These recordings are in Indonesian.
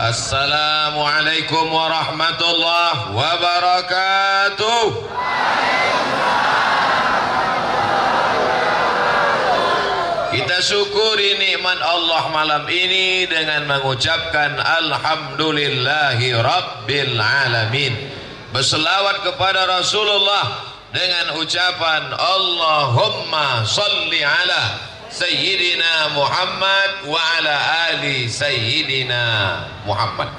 Assalamualaikum warahmatullahi wabarakatuh. Kita syukuri nikmat Allah malam ini dengan mengucapkan Alhamdulillahi Rabbil Alamin. Berselawat kepada Rasulullah dengan ucapan Allahumma salli ala Sayyidina Muhammad wa ala ali Sayyidina Muhammad.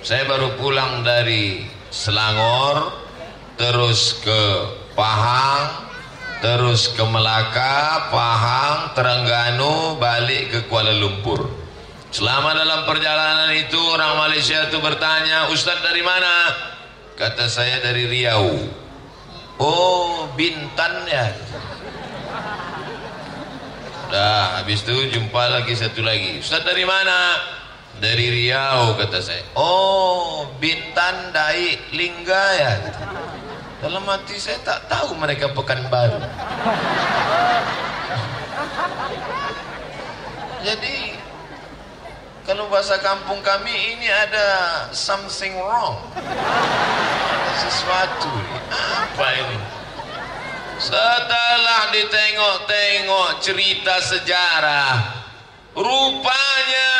Saya baru pulang dari Selangor terus ke Pahang terus ke Melaka Pahang Terengganu balik ke Kuala Lumpur. Selama dalam perjalanan itu orang Malaysia itu bertanya Ustaz dari mana? Kata saya dari Riau. Oh Bintan ya Dah habis itu jumpa lagi satu lagi. Ustaz dari mana? Dari Riau kata saya. Oh, Bintan Dai Lingga ya. Dalam hati saya tak tahu mereka Pekanbaru. Jadi kalau bahasa kampung kami ini ada something wrong. Sesuatu. Apa ini? Setelah ditengok-tengok cerita sejarah, rupanya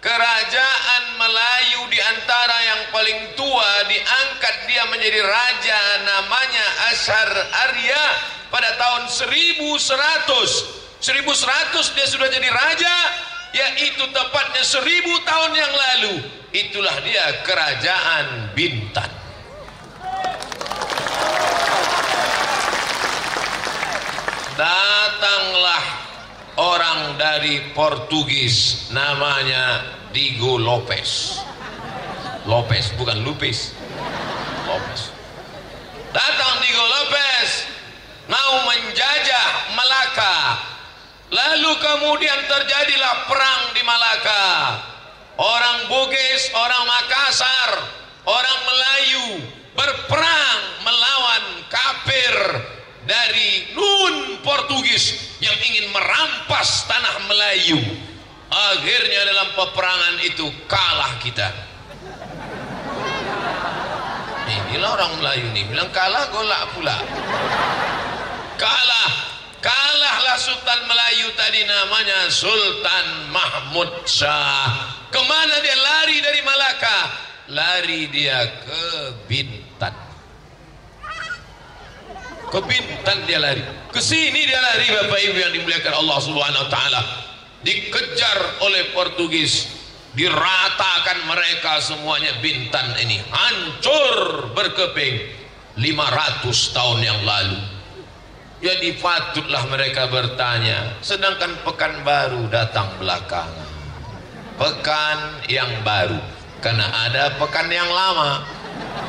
kerajaan Melayu di antara yang paling tua diangkat dia menjadi raja namanya Ashar Arya pada tahun 1100. 1100 dia sudah jadi raja, yaitu tepatnya 1000 tahun yang lalu. Itulah dia kerajaan Bintan. Datanglah orang dari Portugis namanya Diego Lopez. Lopez bukan Lupis. Lopez. Datang Diego Lopez. Mau menjajah Malaka. Lalu kemudian terjadilah perang di Malaka. Orang Bugis orang Makassar orang Melayu berperang melawan kafir dari Nun Portugis yang ingin merampas tanah Melayu. Akhirnya dalam peperangan itu kalah kita. Inilah orang Melayu nih bilang kalah golak pula. Kalah, kalahlah Sultan Melayu tadi namanya Sultan Mahmud Shah. Ke mana dia lari dari Malaka? Lari dia ke Bintan ke Bintan dia lari. Ke sini dia lari Bapak Ibu yang dimuliakan Allah Subhanahu wa taala. Dikejar oleh Portugis. Diratakan mereka semuanya. Bintan ini hancur berkeping 500 tahun yang lalu. Jadi patutlah mereka bertanya sedangkan pekan baru datang belakangan. Pekan yang baru. Karena ada pekan yang lama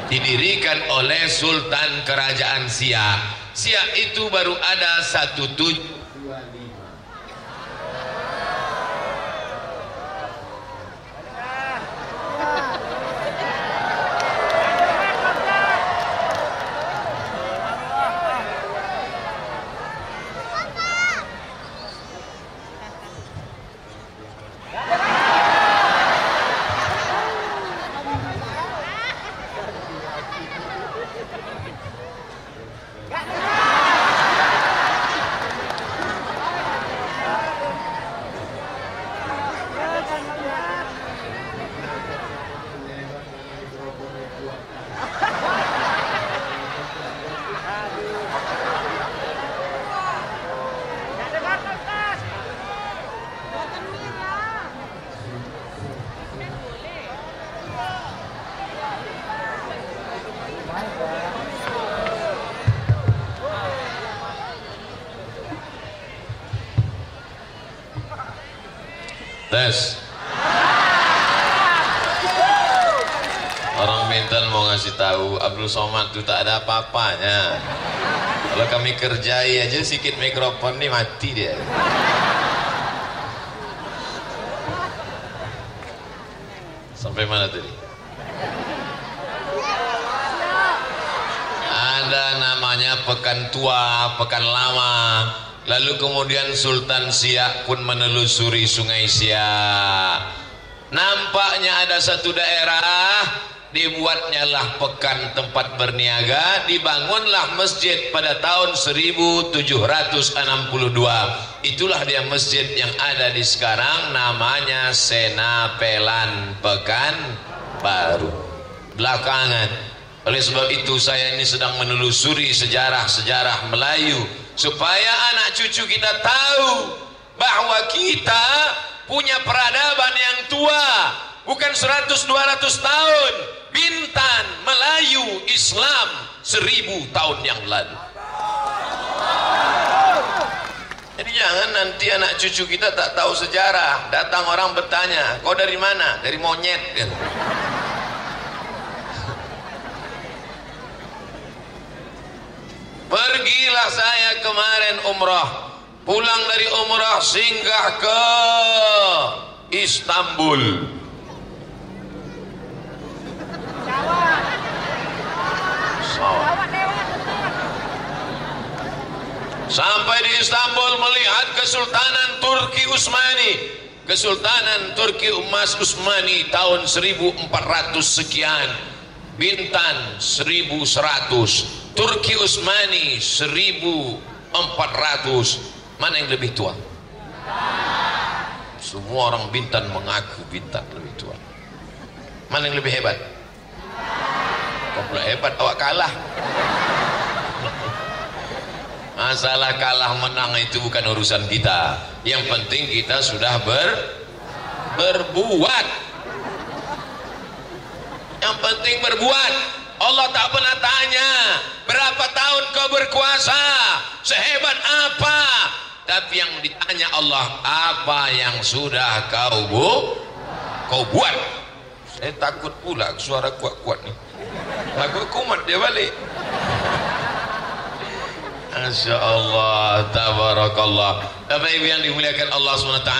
didirikan oleh Sultan Kerajaan Siak. Siak itu baru ada satu tujuh Tes. Orang Bintan mau ngasih tahu Abdul Somad itu tak ada apa-apanya. Kalau kami kerjai aja sedikit mikrofon nih mati dia. Sampai mana tadi? Ada namanya pekan tua, pekan lama. Lalu kemudian Sultan Siak pun menelusuri sungai Siak. nampaknya ada satu daerah dibuatnya lah pekan tempat berniaga dibangunlah masjid pada tahun 1762 itulah dia masjid yang ada di sekarang namanya Senapelan Pekan Baru. Belakangan oleh sebab itu saya ini sedang menelusuri sejarah-sejarah Melayu supaya anak cucu kita tahu bahwa kita punya peradaban yang tua bukan 100-200 tahun Bintan, Melayu, Islam seribu tahun yang lalu. Jadi jangan nanti anak cucu kita tak tahu sejarah. Datang orang bertanya, kau dari mana? Dari monyet. Pergilah saya kemarin umrah. Pulang dari umrah singgah ke Istanbul. Sampai di Istanbul melihat Kesultanan Turki Utsmani. Kesultanan Turki Emas Utsmani tahun 1400 sekian. Bintan 1100. Turki Utsmani 1400. Mana yang lebih tua? Semua orang Bintan mengaku Bintan lebih tua. Mana yang lebih hebat? Kau pula hebat awak kalah. Masalah kalah menang itu bukan urusan kita. Yang penting kita sudah ber berbuat. Yang penting berbuat. Allah tak pernah tanya berapa tahun kau berkuasa, sehebat apa. Tapi yang ditanya Allah apa yang sudah kau bu kau buat. Saya takut pula suara kuat-kuat nih. Lagu kumat dia balik. Masya Allah, tabarakallah. Bapak Ibu yang dimuliakan Allah SWT.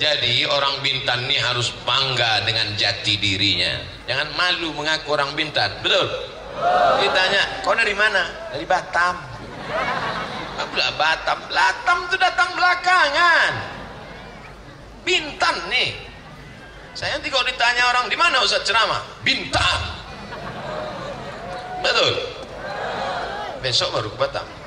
Jadi orang Bintan ini harus bangga dengan jati dirinya. Jangan malu mengaku orang Bintan. Betul? Ditanya, kau dari mana? Dari Batam. Apa Batam? Batam itu datang belakangan. Bintan nih. Saya nanti kalau ditanya orang di mana Ustaz ceramah? Bintan. Betul. Besok baru ke Batam.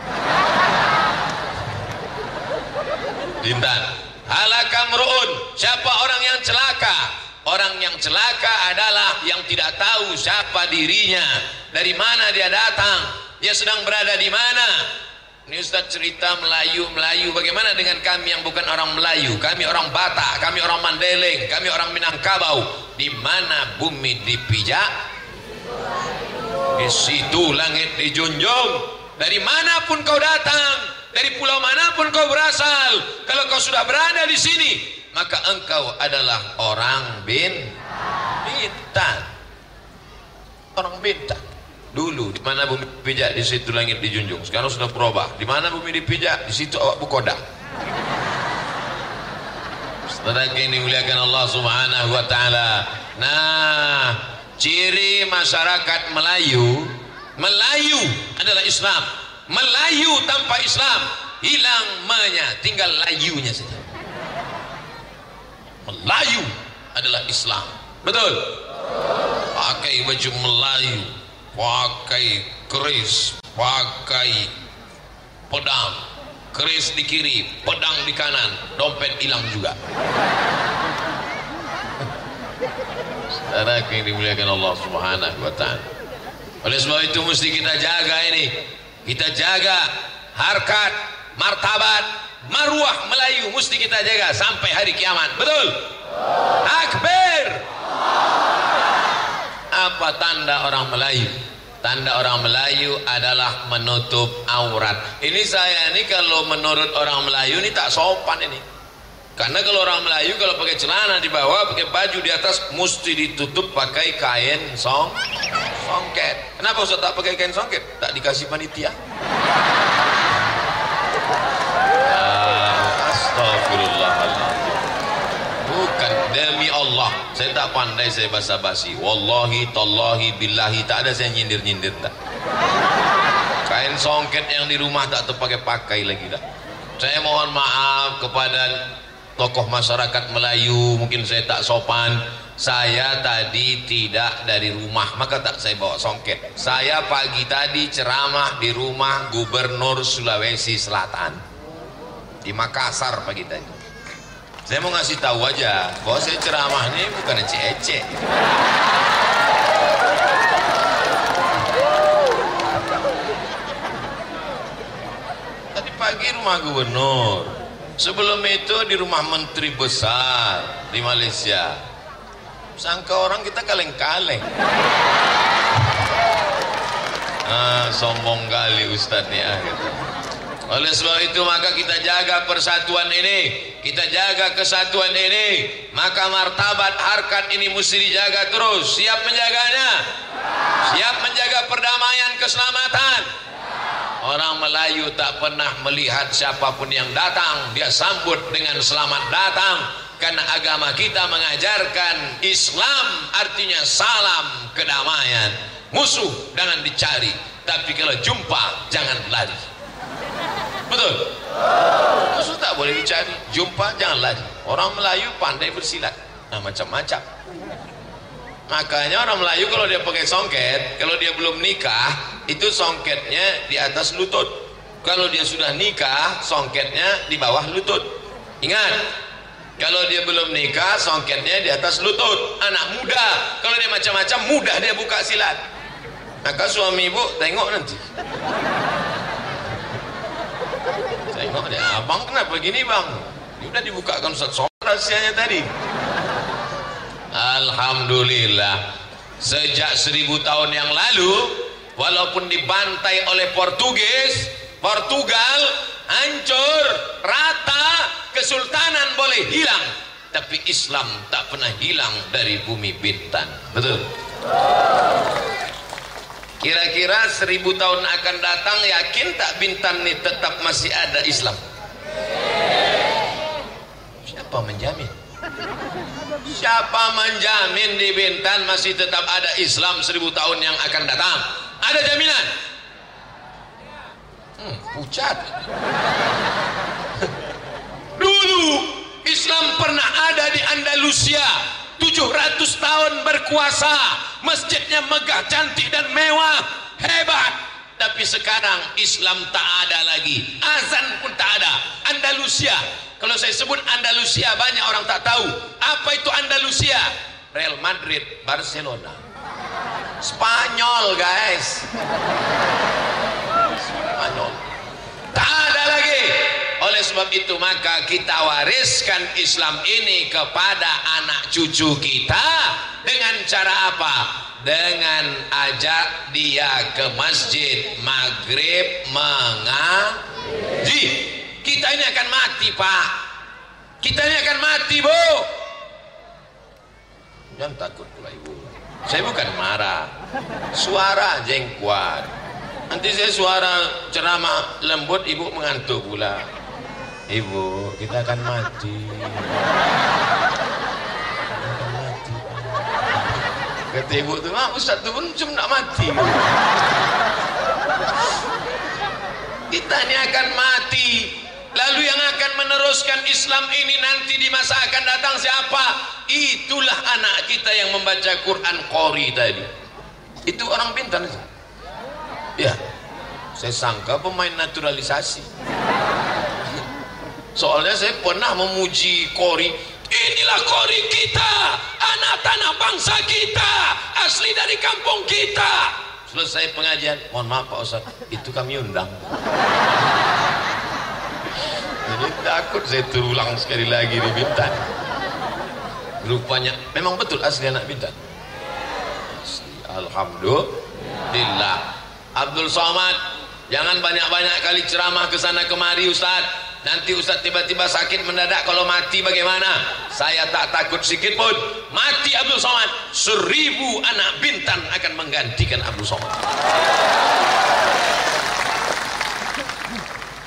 Bintan. Halakamruun. Siapa orang yang celaka? Orang yang celaka adalah yang tidak tahu siapa dirinya. Dari mana dia datang? Dia sedang berada di mana? Ini Ustaz cerita Melayu-Melayu. Bagaimana dengan kami yang bukan orang Melayu? Kami orang Batak, kami orang Mandailing, kami orang Minangkabau. Di mana bumi dipijak? Di situ langit dijunjung. Dari mana pun kau datang, dari pulau mana pun kau berasal, kalau kau sudah berada di sini, maka engkau adalah orang bin Bintan. Orang Bintan. Dulu di mana bumi dipijak di situ langit dijunjung. Sekarang sudah berubah. Di mana bumi dipijak di situ awak bukoda. Saudara yang dimuliakan Allah Subhanahu wa taala. Nah, ciri masyarakat Melayu, Melayu adalah Islam. Melayu tanpa Islam hilang menya, tinggal layunya saja. Melayu adalah Islam. Betul? Pakai baju Melayu, pakai keris, pakai pedang, keris di kiri, pedang di kanan, dompet hilang juga. Saudara yang dimuliakan Allah Subhanahu wa taala. Oleh sebab itu mesti kita jaga ini. Kita jaga harkat, martabat, maruah Melayu mesti kita jaga sampai hari kiamat. Betul? Akbar. Apa tanda orang Melayu? Tanda orang Melayu adalah menutup aurat. Ini saya ini kalau menurut orang Melayu ini tak sopan ini. Karena kalau orang Melayu kalau pakai celana di bawah, pakai baju di atas mesti ditutup pakai kain song songket. Kenapa Ustaz tak pakai kain songket? Tak dikasih panitia. Ah. Bukan demi Allah. Saya tak pandai saya basa-basi. Wallahi, tallahi, billahi tak ada saya nyindir-nyindir tak. Kain songket yang di rumah tak terpakai pakai lagi dah. Saya mohon maaf kepada tokoh masyarakat Melayu mungkin saya tak sopan. Saya tadi tidak dari rumah maka tak saya bawa songket. Saya pagi tadi ceramah di rumah gubernur Sulawesi Selatan. Di Makassar pagi tadi. Saya mau ngasih tahu aja bahwa saya ceramah ini bukan ece-ece tadi pagi rumah gubernur sebelum itu di rumah menteri besar di Malaysia. Sangka orang kita kaleng-kaleng. Ah, sombong kali Ustadz nih ah, gitu. oleh sebab itu maka kita jaga persatuan ini. Kita jaga kesatuan ini. Maka martabat harkat ini mesti dijaga terus. Siap menjaganya? Siap menjaga perdamaian keselamatan orang Melayu tak pernah melihat siapa pun yang datang. Dia sambut dengan selamat datang. Karena agama kita mengajarkan Islam artinya salam kedamaian. Musuh jangan dicari tapi kalau jumpa jangan lari. Betul? Musuh tak boleh dicari jumpa jangan lari. Orang Melayu pandai bersilat. Nah macam-macam makanya orang Melayu kalau dia pakai songket kalau dia belum nikah itu songketnya di atas lutut. Kalau dia sudah nikah songketnya di bawah lutut. Ingat kalau dia belum nikah songketnya di atas lutut. Anak muda kalau dia macam-macam mudah dia buka silat. Maka suami ibu tengok nanti. Tengok dia abang kenapa gini bang? Ini udah dibukakan Ustaz Somad rahasianya tadi Alhamdulillah. Sejak seribu tahun yang lalu walaupun dibantai oleh Portugis Portugal hancur rata kesultanan boleh hilang. Tapi Islam tak pernah hilang dari bumi Bintan. Betul? Kira-kira seribu tahun akan datang yakin tak Bintan ini tetap masih ada Islam? Siapa menjamin siapa menjamin di Bintan masih tetap ada Islam seribu tahun yang akan datang? Ada jaminan? Hmm, pucat. Dulu Islam pernah ada di Andalusia. 700 tahun berkuasa. Masjidnya megah cantik dan mewah. Hebat. Tapi sekarang Islam tak ada lagi. Azan pun tak ada. Andalusia kalau saya sebut Andalusia banyak orang tak tahu. Apa itu Andalusia? Real Madrid Barcelona. Spanyol guys. Spanyol. Tak ada lagi. Oleh sebab itu maka kita wariskan Islam ini kepada anak cucu kita. Dengan cara apa? Dengan ajak dia ke masjid maghrib mengaji. Kita ini akan mati pak. Kita ini akan mati bu. Jangan takut pula ibu. Saya bukan marah. Suara aja yang kuat. Nanti saya suara ceramah lembut ibu mengantuk pula. Ibu, kita akan mati. akan mati. Kata ibu tu, ah, Ustaz tu pun cuma nak mati. Kita ini akan mati. Lalu yang akan meneruskan Islam ini nanti di masa akan datang siapa? Itulah anak kita yang membaca Quran Qori tadi. Itu orang pintar. Ya, saya sangka pemain naturalisasi soalnya saya pernah memuji Kori inilah Kori kita anak tanah bangsa kita asli dari kampung kita selesai pengajian mohon maaf Pak Ustaz itu kami undang takut saya terulang sekali lagi di Bintan. Rupanya memang betul asli anak Bintan. Alhamdulillah. Abdul Somad jangan banyak-banyak kali ceramah ke sana kemari Ustaz. Nanti Ustaz tiba-tiba sakit mendadak kalau mati bagaimana? Saya tak takut sedikit pun. Mati Abdul Somad seribu anak bintan akan menggantikan Abdul Somad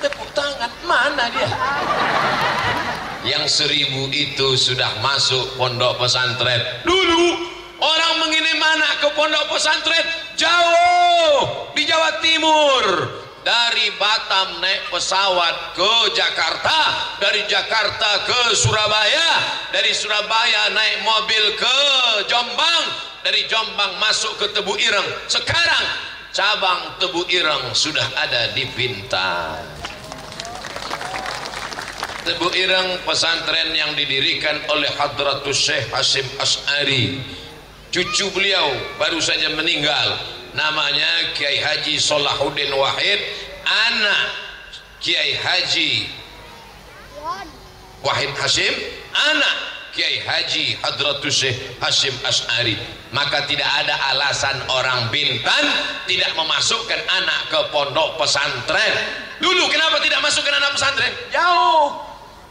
tepuk tangan. Mana dia? Yang seribu itu sudah masuk pondok pesantren. Dulu orang mengirim anak ke pondok pesantren? Jauh di Jawa Timur. Dari Batam naik pesawat ke Jakarta dari Jakarta ke Surabaya dari Surabaya naik mobil ke Jombang dari Jombang masuk ke Tebu Ireng. Sekarang cabang Tebu Ireng sudah ada di Bintan Tebu Ireng pesantren yang didirikan oleh Hadratus Syekh Hasim As'ari. Cucu beliau baru saja meninggal. Namanya Kiai Haji Solahuddin Wahid. Anak Kiai Haji Wahid Hasim. Anak Kiai Haji Hadratus Syekh Hasim As'ari. Maka tidak ada alasan orang Bintan tidak memasukkan anak ke pondok pesantren. Dulu kenapa tidak masukkan anak pesantren? Jauh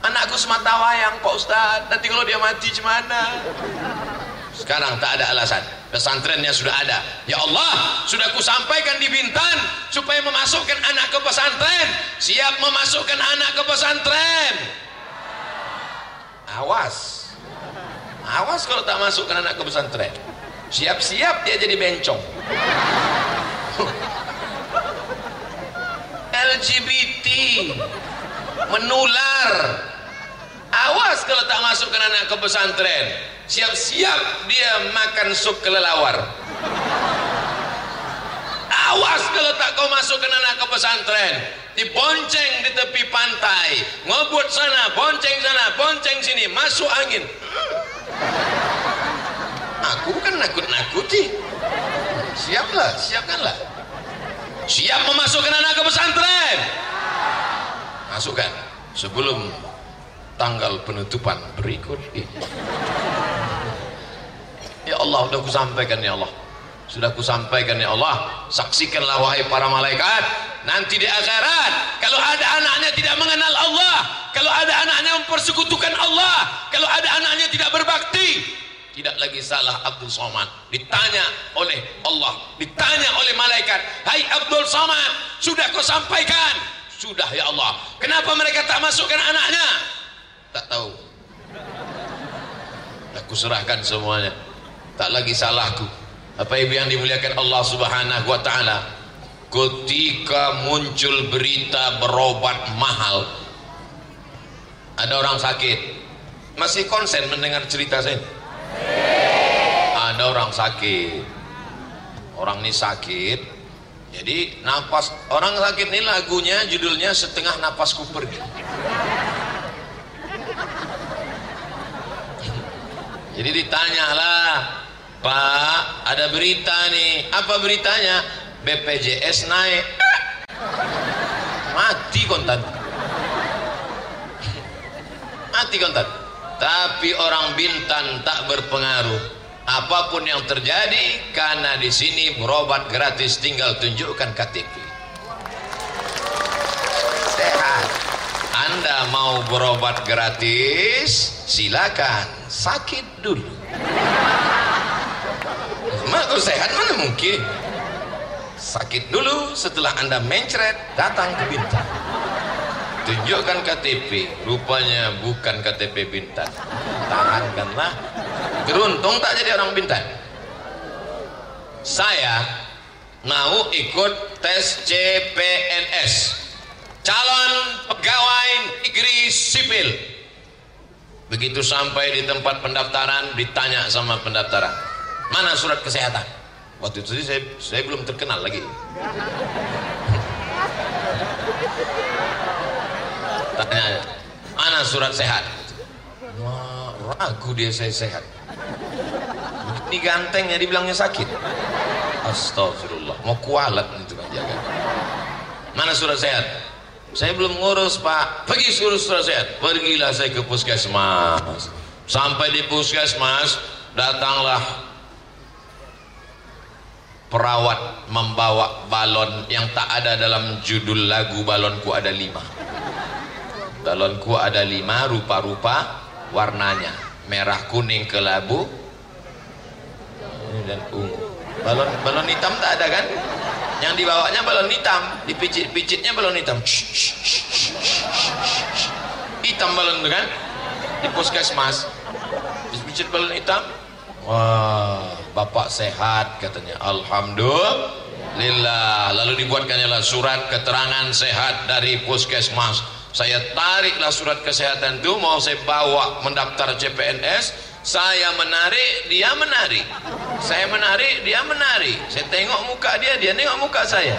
anakku semata wayang Pak Ustaz. Nanti kalau dia mati gimana? Sekarang tak ada alasan. Pesantrennya sudah ada. Ya Allah sudah ku sampaikan di Bintan supaya memasukkan anak ke pesantren. Siap memasukkan anak ke pesantren. Awas. Awas kalau tak masukkan anak ke pesantren. Siap-siap dia jadi bencong. LGBT menular awas kalau tak masukkan anak ke pesantren. Siap-siap dia makan sup kelelawar. Awas kalau tak kau masukkan anak ke pesantren. Dibonceng di tepi pantai. Ngobot sana, bonceng sana, bonceng sini. Masuk angin. Aku kan nakut-nakuti. Siaplah, siapkanlah siap memasukkan anak ke pesantren. Masukkan sebelum tanggal penutupan berikut ini. Ya Allah sudah kusampaikan ya Allah. Sudah kusampaikan ya Allah. Saksikanlah wahai para malaikat. Nanti di akhirat kalau ada anaknya tidak mengenal Allah kalau ada anaknya mempersekutukan Allah kalau ada anaknya tidak berbakti tidak lagi salah Abdul Somad. Ditanya oleh Allah ditanya oleh malaikat hai Abdul Somad sudah kau sampaikan sudah ya Allah. Kenapa mereka tak masukkan anaknya tak tahu. Aku serahkan semuanya. Tak lagi salahku. Apa ibu yang dimuliakan Allah subhanahu wa ta'ala? Ketika muncul berita berobat mahal ada orang sakit. Masih konsen mendengar cerita saya? Ada orang sakit. Orang ini sakit. Jadi napas orang sakit ini lagunya judulnya setengah napasku pergi jadi ditanyalah Pak ada berita nih. Apa beritanya? BPJS naik. Mati kontan. Mati kontan. Tapi orang bintan tak berpengaruh. Apa pun yang terjadi karena di sini berobat gratis tinggal tunjukkan KTP sehat anda mau berobat gratis silakan sakit dulu Mak sehat mana mungkin? Sakit dulu setelah anda mencret datang ke Bintan. Tunjukkan KTP, rupanya bukan KTP Bintan. Tahankanlah. Beruntung tak jadi orang Bintan. Saya mau ikut tes CPNS. Calon pegawai negeri sipil. Begitu sampai di tempat pendaftaran ditanya sama pendaftaran mana surat kesehatan? Waktu itu saya, saya belum terkenal lagi. Tanya mana surat sehat? Wah, ragu dia saya sehat. Ini gantengnya dibilangnya sakit. Astagfirullah mau kualat itu kan jaga mana surat sehat saya belum ngurus pak. Pergi suruh sehat pergilah saya ke puskesmas. Sampai di puskesmas datanglah perawat membawa balon yang tak ada dalam judul lagu balonku ada lima. Balonku ada lima rupa-rupa warnanya merah kuning kelabu dan ungu. Balon balon hitam tak ada kan yang dibawanya balon hitam dipicit-picitnya balon hitam. Hitam balon itu kan di puskesmas. Dipicit balon hitam. Wah bapak sehat katanya. Alhamdulillah. Lillah lalu dibuatkannya surat keterangan sehat dari puskesmas. Saya tariklah surat kesehatan itu mau saya bawa mendaftar CPNS saya menarik dia menarik saya menarik dia menarik saya tengok muka dia dia tengok muka saya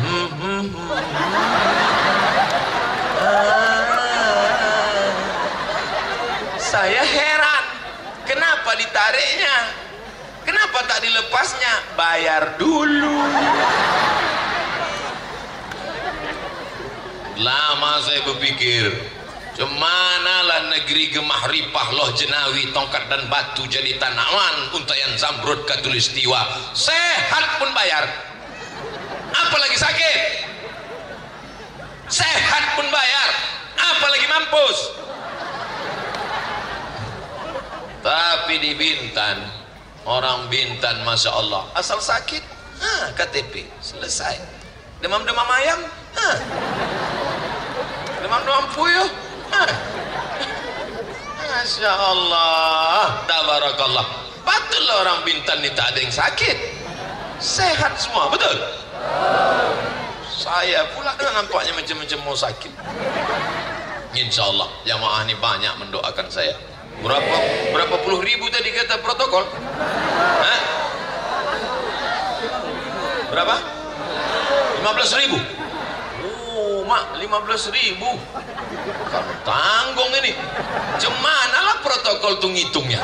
hmm, hmm, hmm. Ah. saya heran kenapa ditariknya Kenapa tak dilepasnya? Bayar dulu. Lama saya berpikir, Cemanalah negeri gemah ripah loh jenawi tongkat dan batu jadi tanaman untayan zamrud katulistiwa. Sehat pun bayar. Apalagi sakit? Sehat pun bayar. Apalagi mampus? Tapi di Bintan orang Bintan Masya Allah. Asal sakit? Ha, KTP selesai. Demam-demam ayam? Ha. demam-demam puyuh. Masya Allah Tabarakallah Patutlah orang Bintan ni tak ada yang sakit Sehat semua, betul? Saya pula nampaknya macam-macam mau sakit Insya Allah Jamaah ni banyak mendoakan saya Berapa berapa puluh ribu tadi kata protokol? Hah? Berapa? 15 ribu? Mak 15 ribu. Kamu tanggung ini. Cemana lah protokol tu ngitungnya?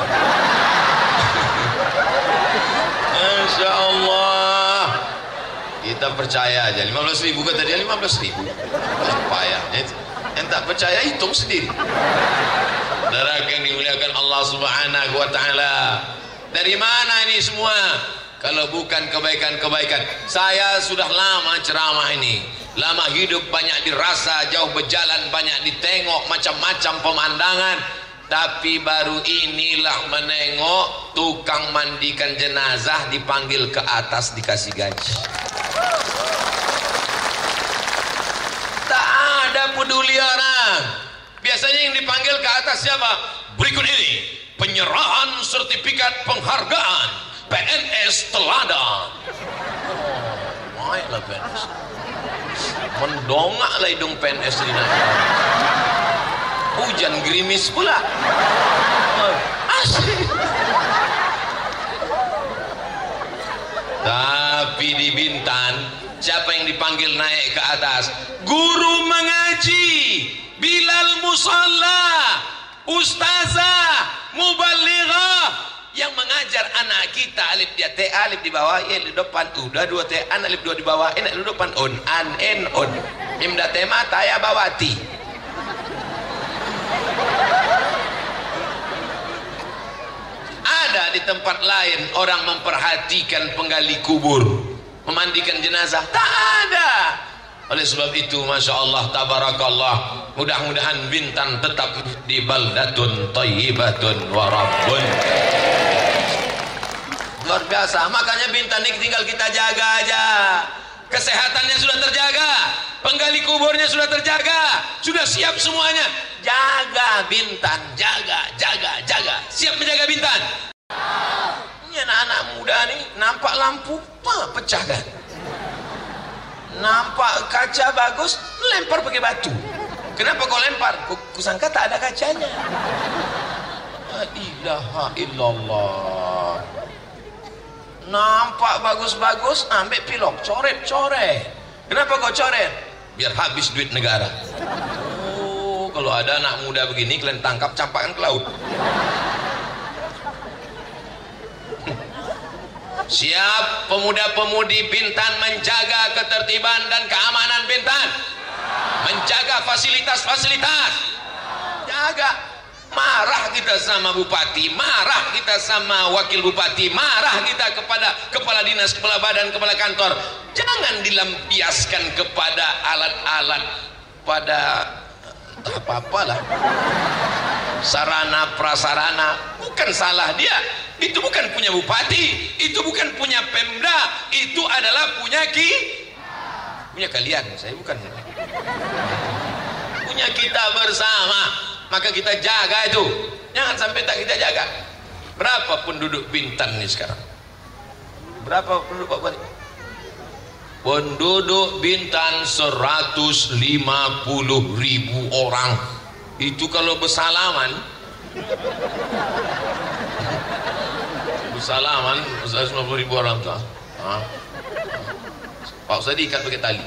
Masya Allah. Kita percaya aja. 15 ribu kata dia 15 ribu. Itu. Yang tak percaya hitung sendiri. Saudara yang dimuliakan Allah Subhanahu wa taala. Dari mana ini semua? Kalau bukan kebaikan-kebaikan. Saya sudah lama ceramah ini. Lama hidup banyak dirasa, jauh berjalan banyak ditengok macam-macam pemandangan. Tapi baru inilah menengok tukang mandikan jenazah dipanggil ke atas dikasih gaji. Tak ada peduli orang. Biasanya yang dipanggil ke atas siapa? Berikut ini penyerahan sertifikat penghargaan PNS teladan. Oh, PNS. Mendongaklah hidung PNS ini. Hujan gerimis pula. Asli. Tapi di Bintan, siapa yang dipanggil naik ke atas? Guru mengaji. Bilal Musalla Ustazah Mubalighah yang mengajar anak kita alif dia t alif di bawah ya di depan udah dua t an alif dua di bawah ini di depan on an en on mim da tema taya bawati ada di tempat lain orang memperhatikan penggali kubur memandikan jenazah. Tak ada. Oleh sebab itu Masya Allah Tabarakallah mudah-mudahan Bintan tetap di baldatun tayyibatun warabun luar biasa. Makanya Bintan ini tinggal kita jaga aja. Kesehatannya sudah terjaga. Penggali kuburnya sudah terjaga. Sudah siap semuanya. Jaga Bintan. Jaga jaga jaga. Siap menjaga Bintan? Ini anak-anak muda nih nampak lampu apa pecahkan nampak kaca bagus lempar pakai batu. Kenapa kau lempar? Kusangka tak ada kacanya. La ilaha illallah nampak bagus-bagus ambil pilok coret-coret kenapa kau coret biar habis duit negara oh kalau ada anak muda begini kalian tangkap campakkan ke laut Siap pemuda-pemudi Bintan menjaga ketertiban dan keamanan Bintan. Menjaga fasilitas-fasilitas. Jaga. Marah kita sama bupati, marah kita sama wakil bupati, marah kita kepada kepala dinas, kepala badan, kepala kantor. Jangan dilampiaskan kepada alat-alat pada apa-apalah. Sarana prasarana bukan salah dia itu bukan punya bupati itu bukan punya pemda itu adalah punya ki punya kalian saya bukan punya kita bersama maka kita jaga itu. Jangan sampai tak kita jaga. Berapa penduduk Bintan ini sekarang? Berapa penduduk Pak Bupati penduduk Bintan 150 ribu orang. Itu kalau bersalaman. Bersalaman 150 ribu orang tuh ha? Pak Ustaz diikat pakai tali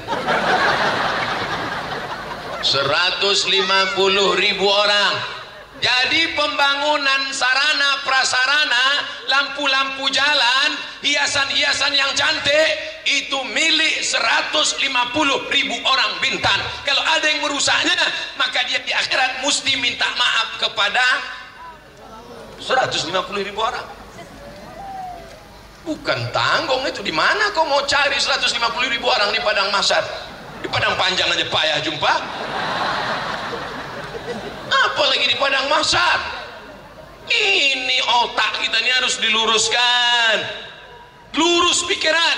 150 ribu orang. Jadi pembangunan sarana prasarana lampu-lampu jalan hiasan-hiasan yang cantik itu milik 150 ribu orang Bintan. Kalau ada yang merusaknya maka dia di akhirat mesti minta maaf kepada 150 ribu orang. Bukan tanggung itu. Di mana kau mau cari 150 ribu orang di padang masar padang panjang aja payah jumpa. Apalagi di padang masar ini otak kita ini harus diluruskan. Lurus pikiran.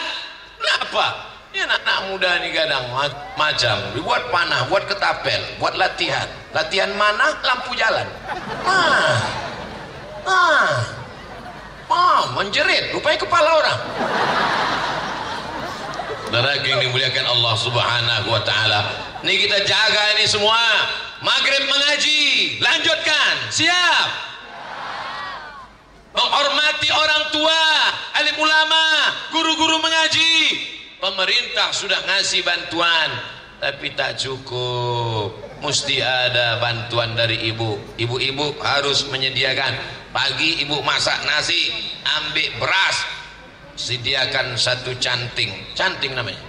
Kenapa? Ini anak-anak muda ini kadang macam buat panah, buat ketapel buat latihan. Latihan mana? lampu jalan. Ah. Ah. Ah menjerit rupanya kepala orang saudara yang dimuliakan Allah subhanahu wa ta'ala. Ini kita jaga ini semua. Maghrib mengaji. Lanjutkan. Siap. Menghormati orang tua alim ulama guru-guru mengaji. Pemerintah sudah ngasih bantuan tapi tak cukup. Mesti ada bantuan dari ibu. Ibu-ibu harus menyediakan. Pagi ibu masak nasi ambil beras sediakan satu canting. Canting namanya.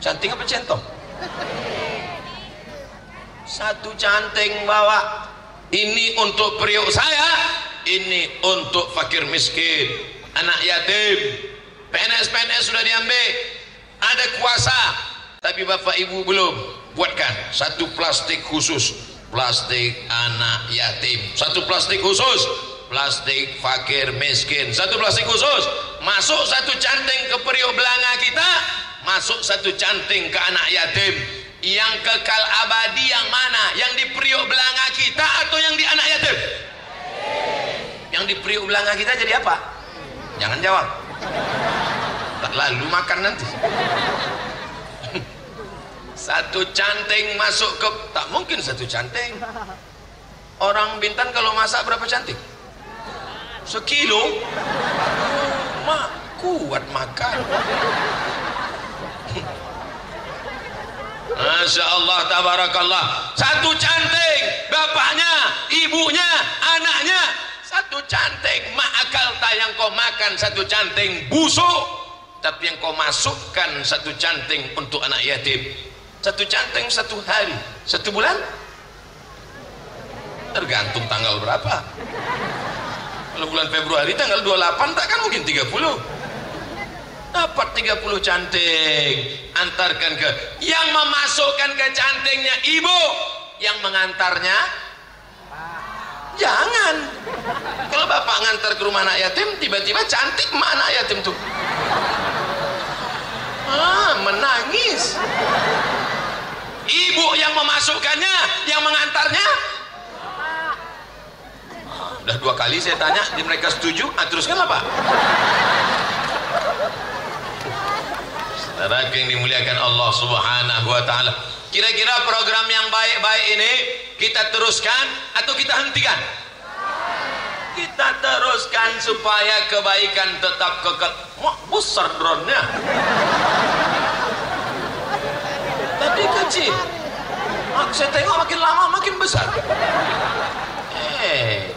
Canting apa centong? Satu canting bawa. Ini untuk periuk saya. Ini untuk fakir miskin. Anak yatim. PNS-PNS sudah diambil. Ada kuasa. Tapi bapak ibu belum. Buatkan satu plastik khusus. Plastik anak yatim. Satu plastik khusus plastik fakir miskin. Satu plastik khusus. Masuk satu canting ke periuk belanga kita masuk satu canting ke anak yatim. Yang kekal abadi yang mana? Yang di periuk belanga kita atau yang di anak yatim? Yang di periuk belanga kita jadi apa? Jangan jawab. Tak lalu makan nanti. Satu canting masuk ke tak mungkin satu canting. Orang bintan kalau masak berapa canting sekilo? Mak kuat makan. Masya Allah tabarakallah. Satu cantik bapaknya ibunya anaknya. Satu cantik mak akal kau makan satu canting busuk. Tapi yang kau masukkan satu canting untuk anak yatim. Satu canting satu hari satu bulan. Tergantung tanggal berapa kalau bulan Februari tanggal 28 tak kan mungkin 30 dapat 30 cantik antarkan ke yang memasukkan ke cantingnya ibu. Yang mengantarnya? Jangan. Kalau bapak ngantar ke rumah anak yatim tiba-tiba cantik mana anak yatim tuh. Ah menangis. Ibu yang memasukkannya yang mengantarnya udah dua kali saya tanya di mereka setuju? Ah, teruskan apa saudara yang dimuliakan Allah subhanahu wa ta'ala? Kira-kira program yang baik-baik ini kita teruskan atau kita hentikan? Kita teruskan supaya kebaikan tetap kekal. Wah besar drone-nya. Tadi kecil. Saya tengok makin lama makin besar. Eh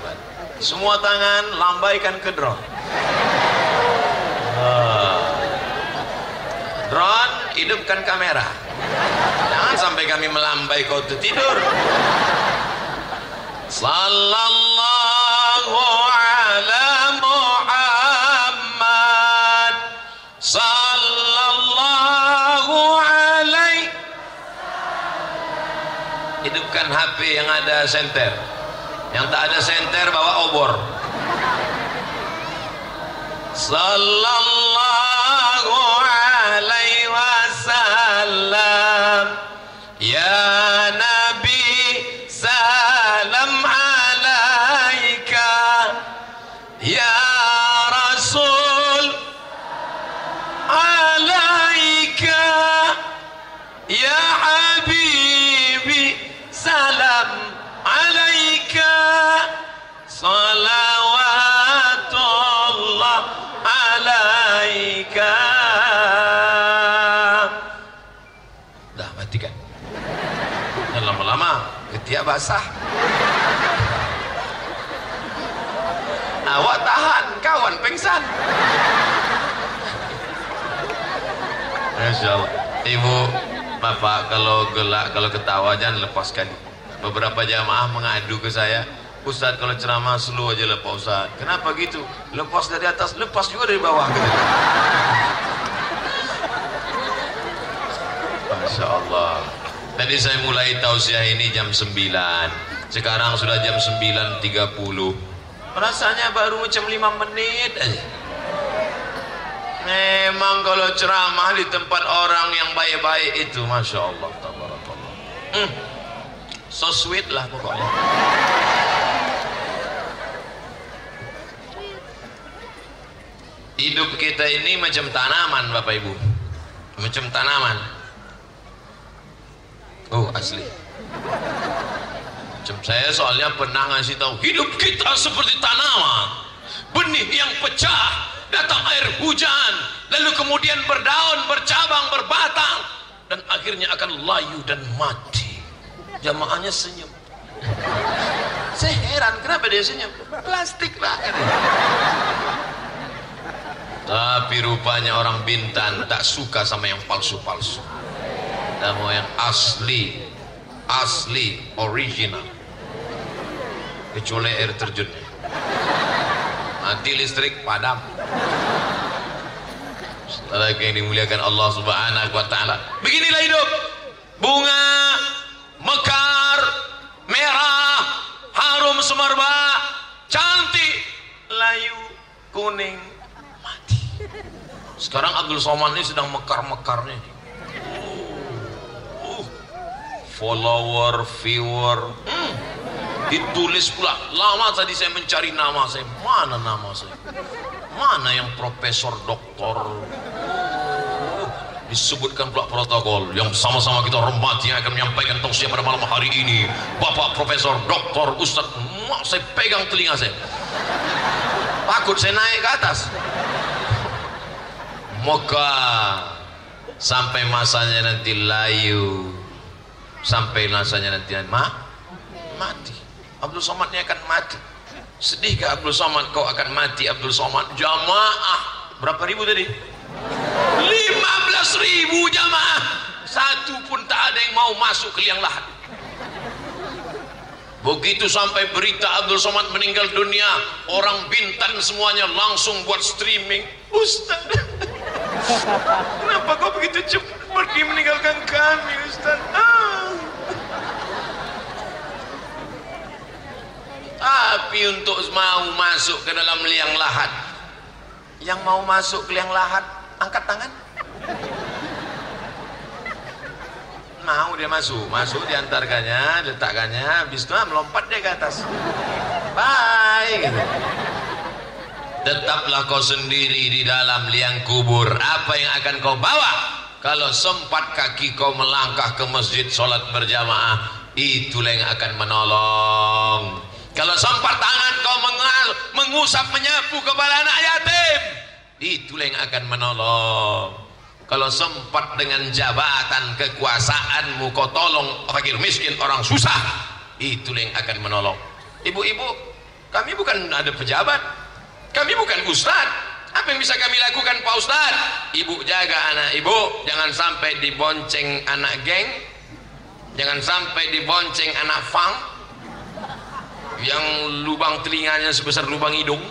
semua tangan lambaikan ke drone. Ah. drone hidupkan kamera. Jangan sampai kami melambai kau tidur. Sallallahu ala muhammad. Sallallahu alaihi hidupkan HP yang ada senter yang tak ada senter bawa obor sallallahu alaihi wasallam ya salawatullah alaika. Dah matikan. Dan lama-lama. Ketiak basah. Awak tahan kawan pingsan. Masya Allah. Ibu bapak kalau gelak kalau ketawa jangan lepaskan. Beberapa jamaah mengadu ke saya. Ustaz kalau ceramah slow aja lah Pak Ustaz. Kenapa gitu? Lepas dari atas lepas juga dari bawah gitu. Masya Allah. Tadi saya mulai tausiah ini jam 9 sekarang sudah jam 9.30 rasanya baru macam 5 menit aja. Memang kalau ceramah di tempat orang yang baik-baik itu Masya Allah hmm. so sweet lah pokoknya hidup kita ini macam tanaman Bapak Ibu. Macam tanaman. Oh asli. Macam saya soalnya pernah ngasih tahu hidup kita seperti tanaman. Benih yang pecah datang air hujan lalu kemudian berdaun bercabang berbatang dan akhirnya akan layu dan mati. Jamaahnya senyum. Saya heran kenapa dia senyum? Plastik lah tapi rupanya orang bintan tak suka sama yang palsu-palsu. Dan mau yang asli asli original. Kecuali air terjunnya mati listrik padam. Setelah yang dimuliakan Allah subhanahu wa ta'ala. Beginilah hidup. Bunga mekar merah harum semerbak cantik layu kuning sekarang Abdul Somad ini sedang mekar-mekarnya uh, follower viewer. Hmm. Ditulis pula. Lama tadi saya mencari nama saya. Mana nama saya? Mana yang profesor doktor? Oh, disebutkan pula protokol yang sama-sama kita hormati yang akan menyampaikan tausiah pada malam hari ini. Bapak Profesor Doktor Ustadz mak saya pegang telinga saya. Takut saya naik ke atas moga sampai masanya nanti layu sampai masanya nanti ma mati. Abdul Somad akan mati. Sedihkah Abdul Somad kau akan mati Abdul Somad? Jamaah. Berapa ribu tadi? 15 ribu jamaah. Satu pun tak ada yang mau masuk ke liang lahat. Begitu sampai berita Abdul Somad meninggal dunia orang bintan semuanya langsung buat streaming. Ustaz kenapa kau begitu cepat pergi meninggalkan kami Ustaz ah. tapi untuk mau masuk ke dalam liang lahat yang mau masuk ke liang lahat angkat tangan mau dia masuk masuk diantarkannya letakkannya habis itu ah, melompat dia ke atas bye gitu. Tetaplah kau sendiri di dalam liang kubur apa yang akan kau bawa kalau sempat kaki kau melangkah ke masjid solat berjamaah itulah yang akan menolong kalau sempat tangan kau mengusap menyapu kepala anak yatim, itulah yang akan menolong. Kalau sempat dengan jabatan kekuasaanmu kau tolong fakir miskin orang susah, itulah yang akan menolong. Ibu-ibu, kami bukan ada pejabat, kami bukan ustad. Apa yang bisa kami lakukan Pak Ustad? Ibu jaga anak ibu, jangan sampai dibonceng anak geng, jangan sampai dibonceng anak fang, yang lubang telinganya sebesar lubang hidung.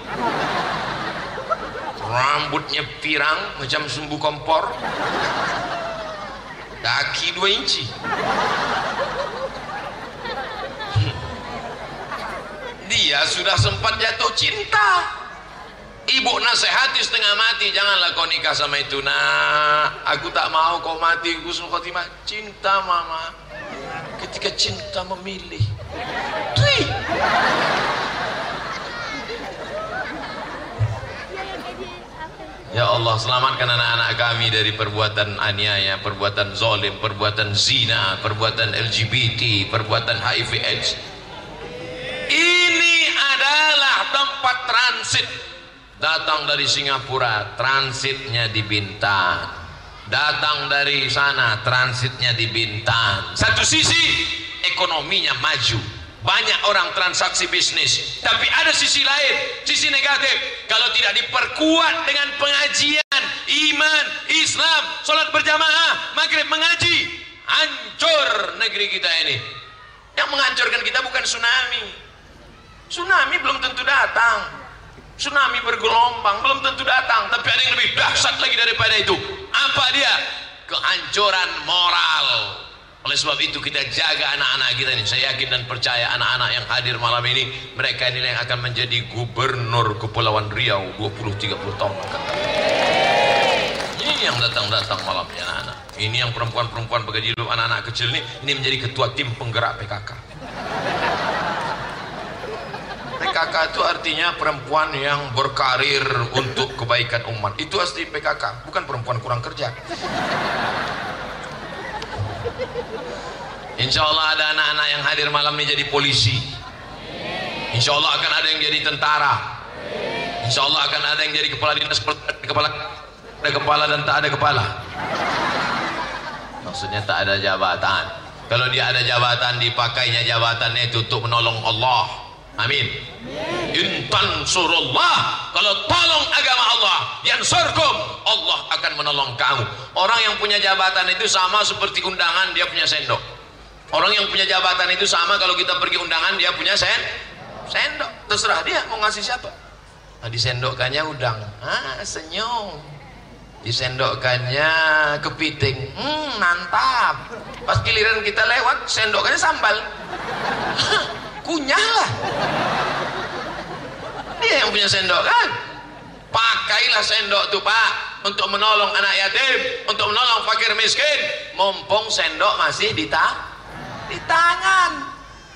Rambutnya pirang macam sumbu kompor. Kaki dua inci. Dia sudah sempat jatuh cinta ibu nasihati setengah mati janganlah kau nikah sama itu nah aku tak mau kau mati. Kusnul khotimah cinta mama. Ketika cinta memilih. Tui. Ya Allah selamatkan anak-anak kami dari perbuatan aniaya, perbuatan zolim, perbuatan zina, perbuatan LGBT, perbuatan HIV AIDS. Ini adalah tempat transit datang dari Singapura, transitnya di Bintan. datang dari sana transitnya di Bintan. Satu sisi ekonominya maju. Banyak orang transaksi bisnis. Tapi ada sisi lain sisi negatif. Kalau tidak diperkuat dengan pengajian iman Islam sholat berjamaah maghrib mengaji hancur negeri kita ini. Yang menghancurkan kita bukan tsunami. Tsunami belum tentu datang tsunami bergelombang belum tentu datang. Tapi ada yang lebih dahsyat lagi daripada itu. Apa dia? Kehancuran moral. Oleh sebab itu kita jaga anak-anak kita ini. Saya yakin dan percaya anak-anak yang hadir malam ini mereka inilah yang akan menjadi gubernur kepulauan Riau 20-30 tahun akan ini yang datang-datang malamnya anak-anak. Ini yang perempuan-perempuan begaji anak-anak kecil ini ini menjadi ketua tim penggerak PKK PKK itu artinya perempuan yang berkarir untuk kebaikan umat. Itu asli PKK bukan perempuan kurang kerja. Insya Allah ada anak-anak yang hadir malam ini jadi polisi. Insya Allah akan ada yang jadi tentara. Insya Allah akan ada yang jadi kepala dinas kepala ada kepala dan tak ada kepala. Maksudnya tak ada jabatan. Kalau dia ada jabatan dipakainya jabatannya itu untuk menolong Allah Amin. Intan surullah kalau tolong agama Allah yansurkum Allah akan menolong kamu. Orang yang punya jabatan itu sama seperti undangan dia punya sendok. Orang yang punya jabatan itu sama kalau kita pergi undangan dia punya sen sendok. Terserah dia mau ngasih siapa. Nah, disendokkannya udang. Ah senyum. Disendokkannya kepiting. Hmm mantap. Pas giliran kita lewat sendokkannya sambal kunyah lah. Dia yang punya sendok kan? Pakailah sendok tuh pak untuk menolong anak yatim untuk menolong fakir miskin. Mumpung sendok masih di, ta di tangan.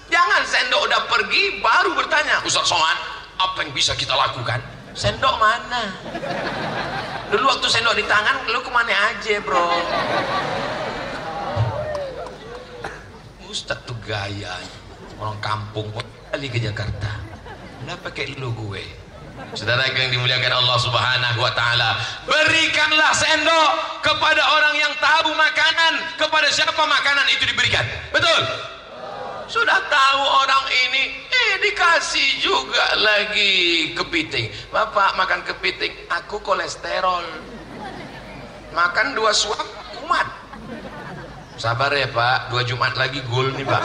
Jangan sendok udah pergi baru bertanya Ustaz Somad apa yang bisa kita lakukan? Sendok mana? Dulu waktu sendok di tangan lu ke mana aja bro? Ustaz tuh gaya orang kampung kali ke Jakarta. Kenapa pakai lu gue? Saudara yang dimuliakan Allah subhanahu wa ta'ala berikanlah sendok kepada orang yang tahu makanan. Kepada siapa makanan itu diberikan? Betul? Sudah tahu orang ini? Eh dikasih juga lagi kepiting. Bapak makan kepiting aku kolesterol. Makan dua suap kumat. Sabar ya pak. Dua jumat lagi gul nih pak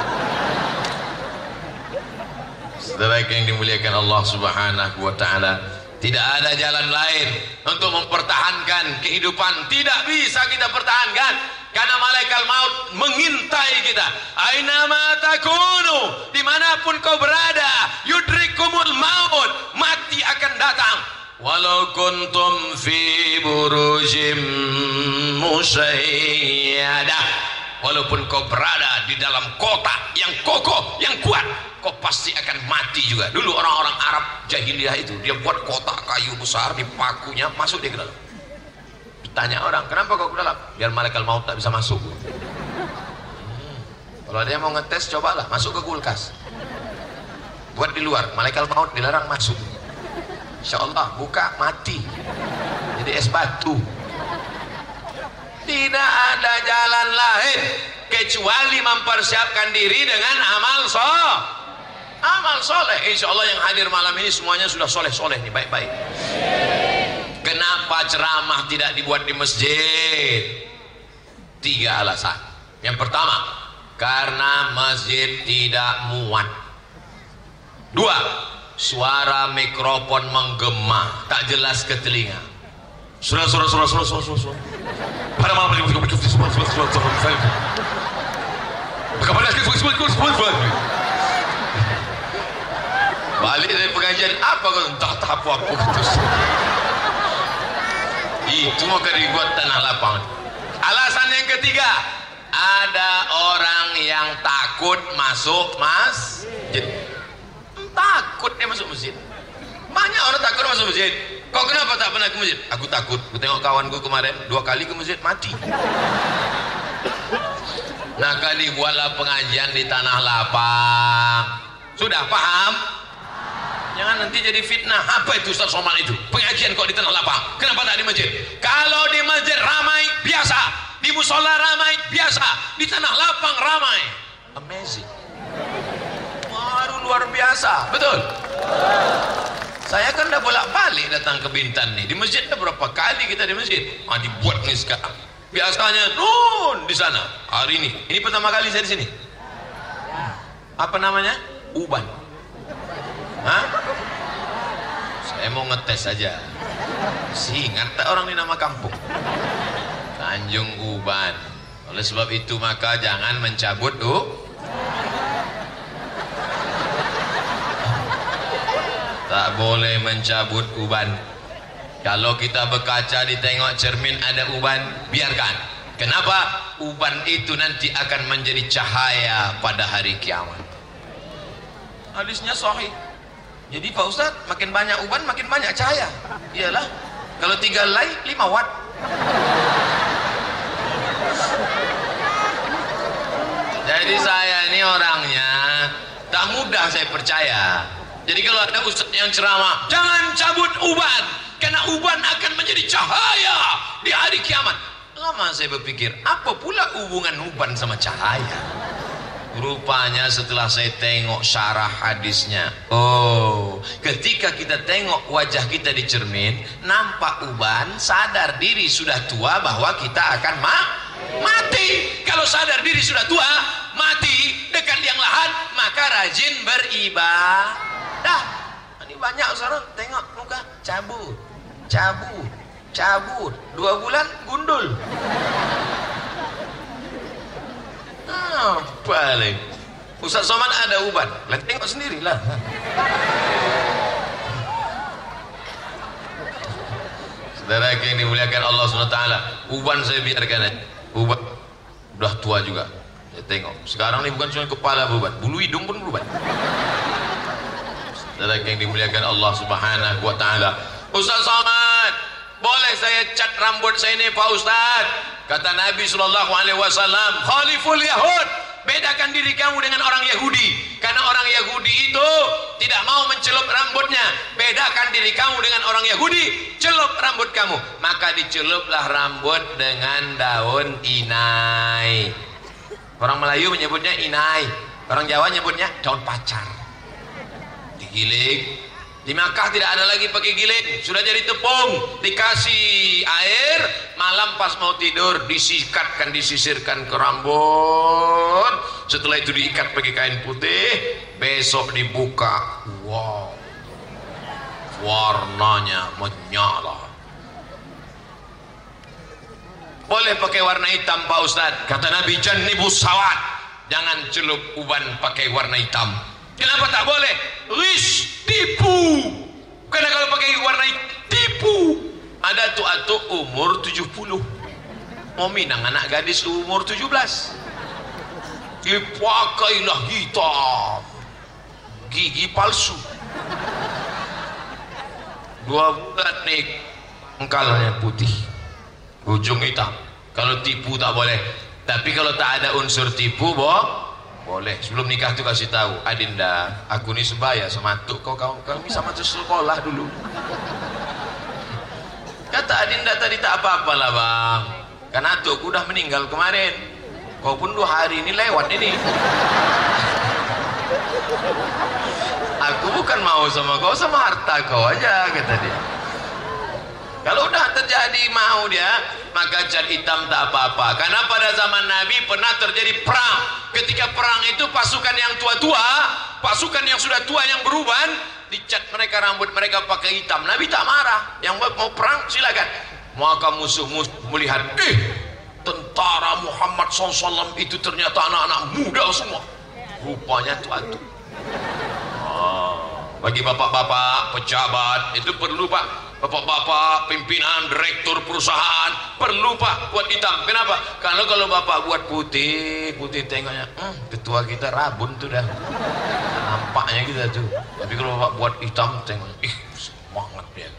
Saudara yang dimuliakan Allah Subhanahu wa taala, tidak ada jalan lain untuk mempertahankan kehidupan. Tidak bisa kita pertahankan karena malaikat maut mengintai kita. Aina ma takunu, di mana pun kau berada, yudrikumul maut, mati akan datang. Walau kuntum fi burujim musayyadah walaupun kau berada di dalam kota yang kokoh, yang kuat, kau pasti akan mati juga. Dulu orang-orang Arab jahiliyah itu, dia buat kota kayu besar, di pakunya masuk dia ke dalam. Ditanya orang, kenapa kau ke dalam? Biar malaikat maut tak bisa masuk. Hmm. Kalau dia mau ngetes, cobalah, masuk ke kulkas. Buat di luar, malaikat maut dilarang masuk. Insya Allah, buka, mati. Jadi es batu tidak ada jalan lain kecuali mempersiapkan diri dengan amal soleh amal soleh insya Allah yang hadir malam ini semuanya sudah soleh-soleh nih baik-baik. Kenapa ceramah tidak dibuat di masjid? Tiga alasan. Yang pertama karena masjid tidak muat. Dua suara mikrofon menggema tak jelas ke telinga suara suara suara suara suara suara pada malam ini balik dari pengajian apa kau entah tahu aku itu mau dibuat tanah lapang. Alasan yang ketiga ada orang yang takut masuk masjid. Takut dia masuk masjid banyak orang takut masuk masjid Kau kenapa tak pernah ke masjid? Aku takut. Aku tengok kawanku kemarin dua kali ke masjid mati. Nah kali buatlah pengajian di tanah lapang. Sudah paham? Jangan nanti jadi fitnah. Apa itu Ustaz Somad itu? Pengajian kok di tanah lapang. Kenapa tak di masjid? Kalau di masjid ramai, biasa. Di musola ramai, biasa. Di tanah lapang ramai. Amazing. Baru luar biasa. Betul? Saya kan udah bolak-balik datang ke Bintan nih. Di masjid udah berapa kali kita di masjid. Ah, dibuat nih sekarang. Biasanya nun di sana. Hari ini. Ini pertama kali saya di sini. Apa namanya? Uban. Hah? Saya mau ngetes saja. Si ingat tak orang ini nama kampung? Tanjung Uban. Oleh sebab itu maka jangan mencabut tuh. Tak boleh mencabut uban. Kalau kita berkaca di tengok cermin ada uban, biarkan. Kenapa? Uban itu nanti akan menjadi cahaya pada hari kiamat. Hadisnya sahih. Jadi Pak Ustaz, makin banyak uban, makin banyak cahaya. Iyalah. Kalau tiga lay, lima watt. Jadi saya ini orangnya tak mudah saya percaya. Jadi kalau ada ustaz yang ceramah, jangan cabut uban, karena uban akan menjadi cahaya di hari kiamat. Lama saya berpikir, apa pula hubungan uban sama cahaya? Rupanya setelah saya tengok syarah hadisnya Oh Ketika kita tengok wajah kita di cermin Nampak uban Sadar diri sudah tua bahwa kita akan ma mati Kalau sadar diri sudah tua Mati Dekat liang lahat Maka rajin beribadah Ini banyak sekarang Tengok muka. Cabut Cabut Cabut Dua bulan gundul. Apa lagi Ustaz Somad ada uban. Lah tengok sendirilah. Saudara yang dimuliakan Allah SWT. Uban saya biarkan aja. Uban. Udah tua juga. Saya tengok. Sekarang ini bukan cuma kepala uban bulu hidung pun uban saudara yang dimuliakan Allah Subhanahu Wa Taala. Ustaz Somad boleh saya cat rambut saya ini Pak Ustaz? Kata Nabi Sallallahu Alaihi Wasallam khaliful Yahud bedakan diri kamu dengan orang Yahudi. Karena orang Yahudi itu tidak mau mencelup rambutnya. Bedakan diri kamu dengan orang Yahudi celup rambut kamu. Maka diceluplah rambut dengan daun inai. Orang Melayu menyebutnya inai. Orang Jawa menyebutnya daun pacar digiling di Makkah tidak ada lagi pakai giling, sudah jadi tepung, dikasih air, malam pas mau tidur disikatkan, disisirkan ke rambut. Setelah itu diikat pakai kain putih, besok dibuka. Wow. Warnanya menyala. Boleh pakai warna hitam Pak Ustaz. Kata Nabi Jannibu sawat. Jangan celup uban pakai warna hitam. Kenapa tak boleh? Rish tipu. Karena kalau pakai warna tipu. Ada tuh atu umur 70. Mau minang anak gadis umur 17. Dipakailah hitam. Gigi palsu. Dua bulan nih engkalnya putih. Ujung hitam. Kalau tipu tak boleh. Tapi kalau tak ada unsur tipu, boh boleh. Sebelum nikah tuh kasih tahu, Adinda, aku ini sebaya sama tuh kau kau kami sama sekolah dulu. Kata Adinda tadi tak apa-apa lah bang. Karena tuh udah meninggal kemarin. Kau pun dua hari ini lewat ini. Aku bukan mau sama kau sama harta kau aja kata dia. Kalau udah terjadi mau dia, maka cat hitam tak apa-apa. Karena pada zaman Nabi pernah terjadi perang. Ketika perang itu pasukan yang tua-tua, pasukan yang sudah tua yang beruban, dicat mereka rambut mereka pakai hitam. Nabi tak marah. Yang mau perang silakan. Maka musuh-musuh melihat, eh tentara Muhammad SAW itu ternyata anak-anak muda semua. Rupanya tua-tua. Oh, bagi bapak-bapak pejabat itu perlu pak Bapak-bapak pimpinan direktur perusahaan perlu pak buat hitam. Kenapa? Karena kalau bapak buat putih, putih tengoknya, hmm, ketua kita rabun tuh dah. Nampaknya kita tuh. Tapi kalau bapak buat hitam tengok, ih semangat dia.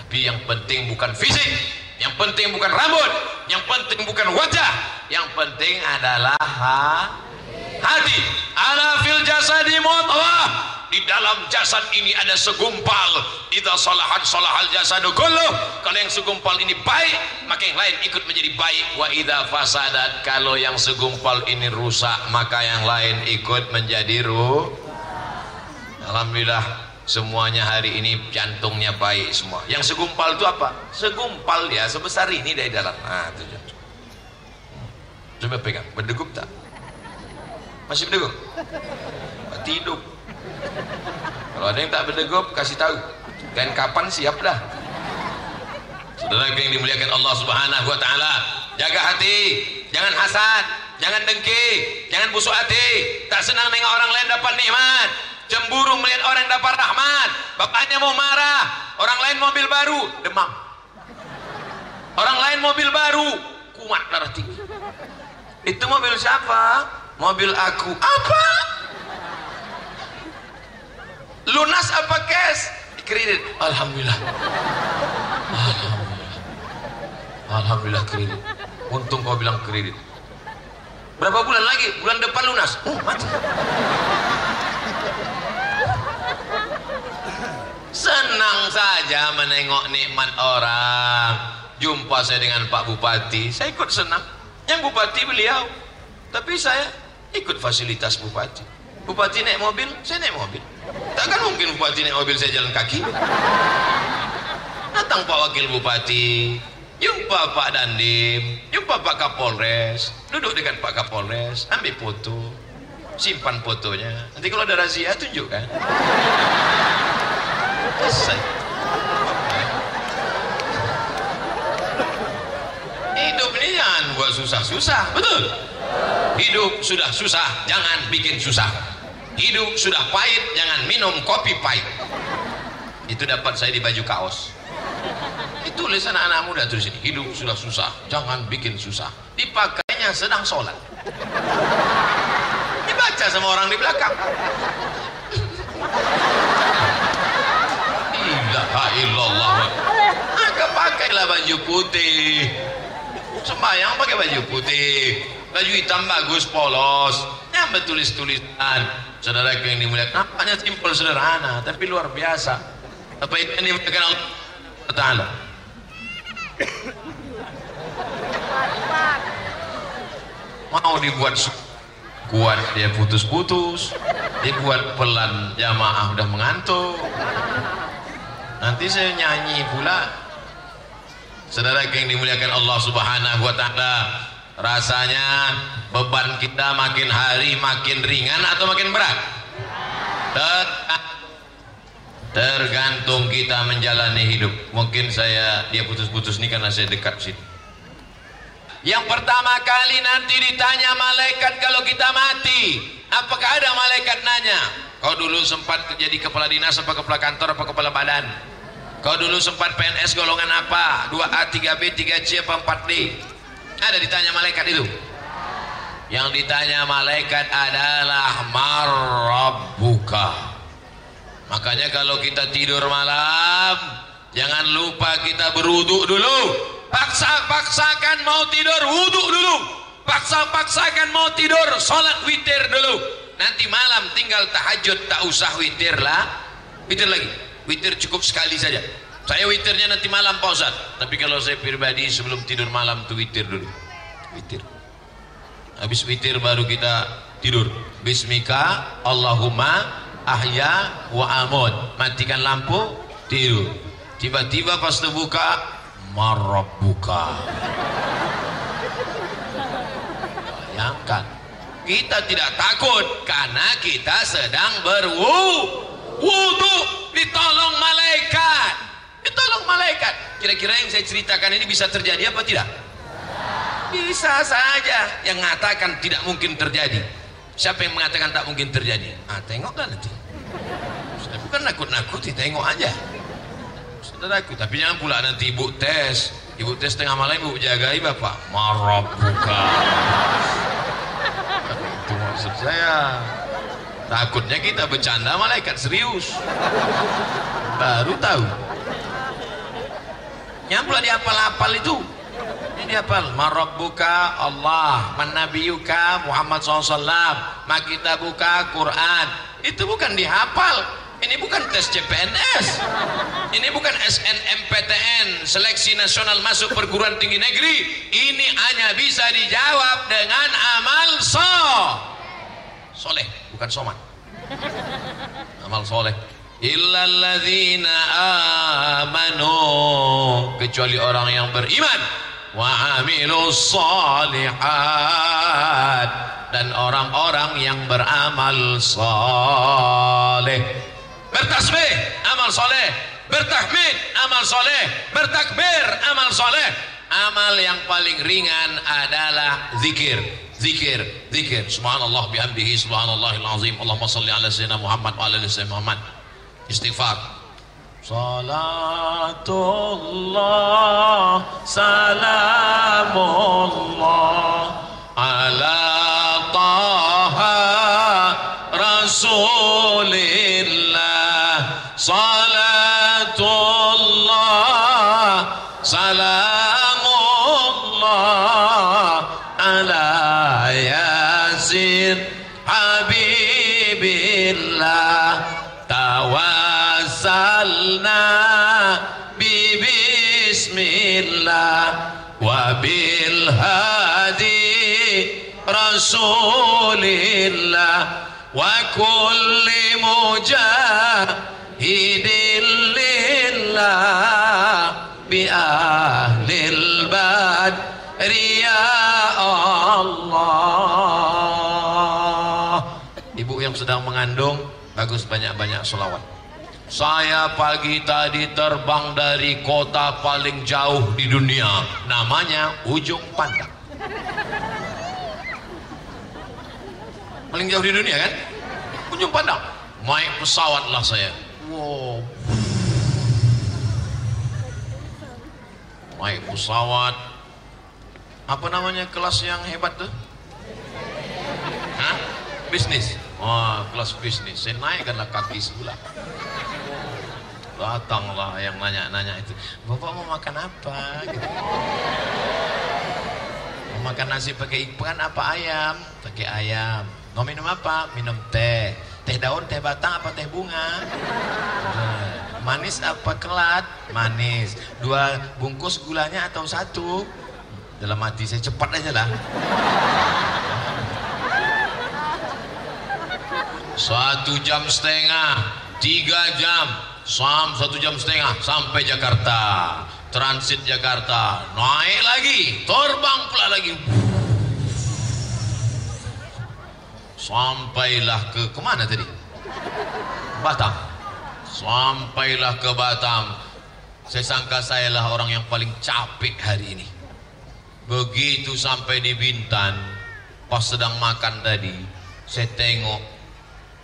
Tapi yang penting bukan fisik, yang penting bukan rambut, yang penting bukan wajah, yang penting adalah ha hati. Ala fil jasadi mutawah. Di dalam jasad ini ada segumpal. Idza salahat salahal jasadu kulluh. Kalau yang segumpal ini baik maka yang lain ikut menjadi baik. Wa idza fasadat kalau yang segumpal ini rusak maka yang lain ikut menjadi ruh Alhamdulillah semuanya hari ini jantungnya baik semua. Yang segumpal itu apa? segumpal ya sebesar ini dari dalam. Nah itu coba pegang. Berdegup tak? masih berdegup? tidur. Kalau ada yang tak berdegup kasih tahu. Dan kapan siap dah. Saudara yang dimuliakan Allah subhanahu wa ta'ala jaga hati jangan hasad jangan dengki jangan busuk hati. Tak senang dengan orang lain dapat nikmat cemburu melihat orang yang dapat rahmat. Bapaknya mau marah. Orang lain mobil baru demam. Orang lain mobil baru kumat darah tinggi. Itu mobil siapa? mobil aku. Apa? lunas apa cash? Kredit. Alhamdulillah. Alhamdulillah. Alhamdulillah kredit. Untung kau bilang kredit. Berapa bulan lagi? Bulan depan lunas. Oh mati senang saja menengok nikmat orang. Jumpa saya dengan Pak Bupati. Saya ikut senang. Yang Bupati beliau. Tapi saya ikut fasilitas Bupati. Bupati naik mobil saya naik mobil. Takkan mungkin bupati naik mobil saya jalan kaki? Datang Pak Wakil Bupati. Jumpa Pak Dandim. Jumpa Pak Kapolres. Duduk dengan Pak Kapolres. Ambil foto. Simpan fotonya. Nanti kalau ada razia tunjukkan selesai. Hidup ini jangan buat susah-susah betul? Hidup sudah susah jangan bikin susah. Hidup sudah pahit jangan minum kopi pahit. Itu dapat saya di baju kaos. Itu tulisan anak muda tulis ini. Hidup sudah susah jangan bikin susah. Dipakainya sedang sholat. Dibaca sama orang di belakang ilaha illallah maka pakailah baju putih. Sembahyang pakai baju putih. Baju hitam bagus polos. Yang bertulis-tulisan. Saudara yang dimuliakan nampaknya simpel sederhana tapi luar biasa. Apa itu yang dimuliakan Allah? Ta'ala mau dibuat kuat dia putus-putus. Dibuat pelan jamaah udah mengantuk. Nanti saya nyanyi pula saudara yang dimuliakan Allah subhanahu wa ta'ala rasanya beban kita makin hari makin ringan atau makin berat? Tergantung kita menjalani hidup. Mungkin saya dia putus-putus ini karena saya dekat sini. Yang pertama kali nanti ditanya malaikat kalau kita mati apakah ada malaikat nanya? Kau dulu sempat jadi kepala dinas apa kepala kantor apa kepala badan kau dulu sempat PNS golongan apa? 2A, 3B, 3C apa 4D ada ditanya malaikat itu. Yang ditanya malaikat adalah marabbuka makanya kalau kita tidur malam jangan lupa kita beruduk dulu. Paksa-paksakan mau tidur wuduk dulu. Paksa-paksakan mau tidur sholat witir dulu. Nanti malam tinggal tahajud tak usah witir lah witir lagi witir cukup sekali saja. Saya witirnya nanti malam Pak tapi kalau saya pribadi sebelum tidur malam tuh witir dulu. Witir. Habis witir baru kita tidur. Bismika Allahumma ahya wa amud. Matikan lampu tidur. Tiba-tiba pas terbuka marabbuka. Bayangkan. Kita tidak takut karena kita sedang berwudu ditolong malaikat. Ditolong malaikat. Kira-kira yang saya ceritakan ini bisa terjadi apa tidak? Bisa saja. Yang mengatakan tidak mungkin terjadi. Siapa yang mengatakan tak mungkin terjadi? Ah tengoklah nanti. Saya bukan nakut-nakuti tengok aja. Saudaraku tapi jangan pula nanti ibu tes. Ibu tes tengah malam ibu jagai bapak. Marah buka. Itu maksud saya takutnya kita bercanda malaikat serius. Baru tahu. Yang pula dihafal-hafal itu? Ini dihafal marabbuka Allah manabiyuka Muhammad SAW makitabuka Quran. Itu bukan dihafal. Ini bukan tes CPNS ini bukan SNMPTN seleksi nasional masuk perguruan tinggi negeri. Ini hanya bisa dijawab dengan amal so soleh bukan somat. Amal soleh. Illalladzina amanu kecuali orang yang beriman. Wa amilus salihat dan orang-orang yang beramal saleh bertasbih amal soleh. Bertahmid amal soleh. Bertakbir amal soleh. Amal yang paling ringan adalah zikir zikir zikir. Subhanallah bihamdihi subhanallahil azim. Allahumma salli ala sayyidina Muhammad wa ala sayyidina Muhammad. Istighfar. Salatullah salamullah. Ala taha rasulillah wa kulli mujahidin lillah bi ahlil badri ya Allah. Ibu yang sedang mengandung bagus banyak-banyak selawat. Saya pagi tadi terbang dari kota paling jauh di dunia. Namanya Ujung Pandang paling jauh di dunia kan? Ujung Pandang naik pesawat lah saya. Wow. Naik pesawat. Apa namanya kelas yang hebat tuh? Hah? bisnis? Oh kelas bisnis. Saya naikkanlah kaki sebelah. Datanglah yang nanya-nanya itu. Bapak mau makan apa? Gitu. Mau makan nasi pakai ikan apa ayam? Pakai ayam mau minum apa? Minum teh. Teh daun teh batang apa teh bunga? Nah, manis apa kelat? Manis. Dua bungkus gulanya atau satu? Dalam hati saya cepat aja lah. Satu jam setengah tiga jam sam satu jam setengah sampai Jakarta. Transit Jakarta. Naik lagi terbang pula lagi sampailah ke ke mana tadi? Batam. Sampailah ke Batam. Saya sangka saya lah orang yang paling capek hari ini. Begitu sampai di Bintan pas sedang makan tadi saya tengok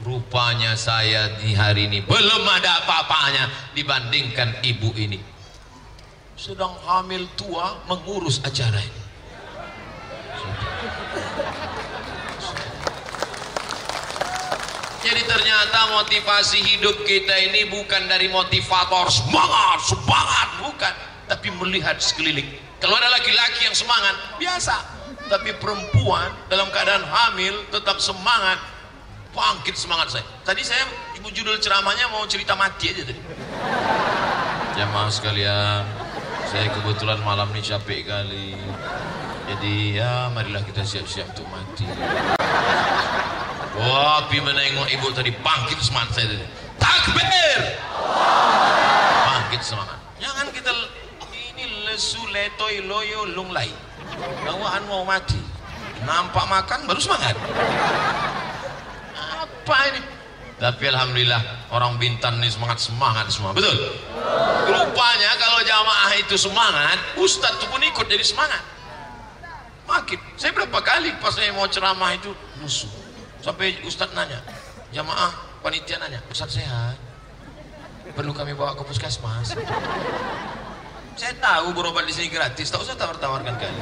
rupanya saya di hari ini belum ada apa-apanya dibandingkan ibu ini. Sedang hamil tua mengurus acara ini jadi ternyata motivasi hidup kita ini bukan dari motivator semangat, semangat bukan. Tapi melihat sekeliling. Kalau ada laki-laki yang semangat biasa. Tapi perempuan dalam keadaan hamil tetap semangat bangkit semangat saya. Tadi saya ibu judul ceramahnya mau cerita mati aja tadi. Jamaah sekalian saya kebetulan malam ini capek kali jadi ya marilah kita siap-siap untuk mati. Wah api menengok ibu tadi bangkit semangat saya tadi. Takbir! Bangkit semangat. Jangan kita ini lesu letoi loyo lunglai. Bawaan mau mati. Nampak makan baru semangat. Apa ini? Tapi alhamdulillah orang bintan ini semangat semangat semua. Betul? Rupanya kalau jamaah itu semangat ustadz itu pun ikut jadi semangat makin. Saya berapa kali pas saya mau ceramah itu musuh. Sampai ustadz nanya jamaah panitia nanya ustadz sehat? Perlu kami bawa ke puskesmas? Saya tahu berobat di sini gratis tak usah tawar-tawarkan kali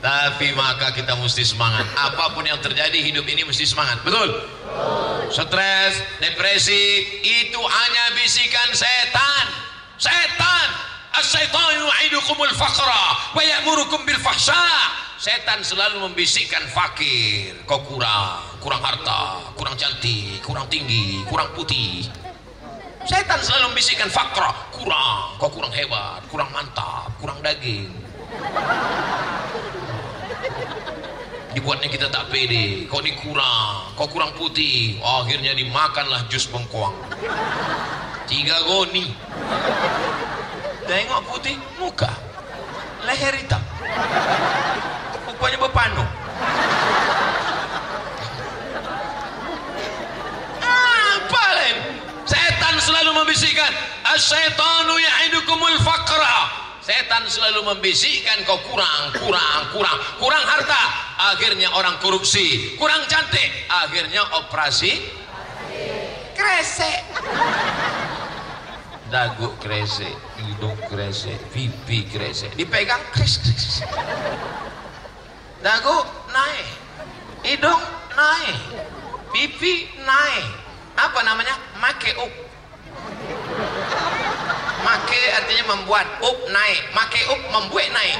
tapi maka kita mesti semangat. Apa pun yang terjadi hidup ini mesti semangat. Betul. Stres depresi itu hanya bisikan setan. Setan as-syaitanu ya'idukumul faqra wa ya'murukum bil fahsya. Setan selalu membisikkan fakir. Kau kurang kurang harta kurang cantik kurang tinggi kurang putih. Setan selalu membisikkan fakra kurang kau kurang hebat kurang mantap kurang daging. Dibuatnya kita tak pede. Kau ini kurang kau kurang putih. Akhirnya dimakanlah jus bengkoang tiga goni tengok putih muka. Leher hitam. Rupanya berpanu apa lain? Setan selalu membisikkan. Asyaitanu ya'idukumul faqra. Setan selalu membisikkan kau kurang kurang kurang. Kurang harta akhirnya orang korupsi. Kurang cantik akhirnya operasi kresek. Dagu kresek. Hidung kresek pipi kresek dipegang kres kres dagu naik. Hidung naik. Pipi naik. Apa namanya? Make up. Make artinya membuat up naik. Make up membuat naik.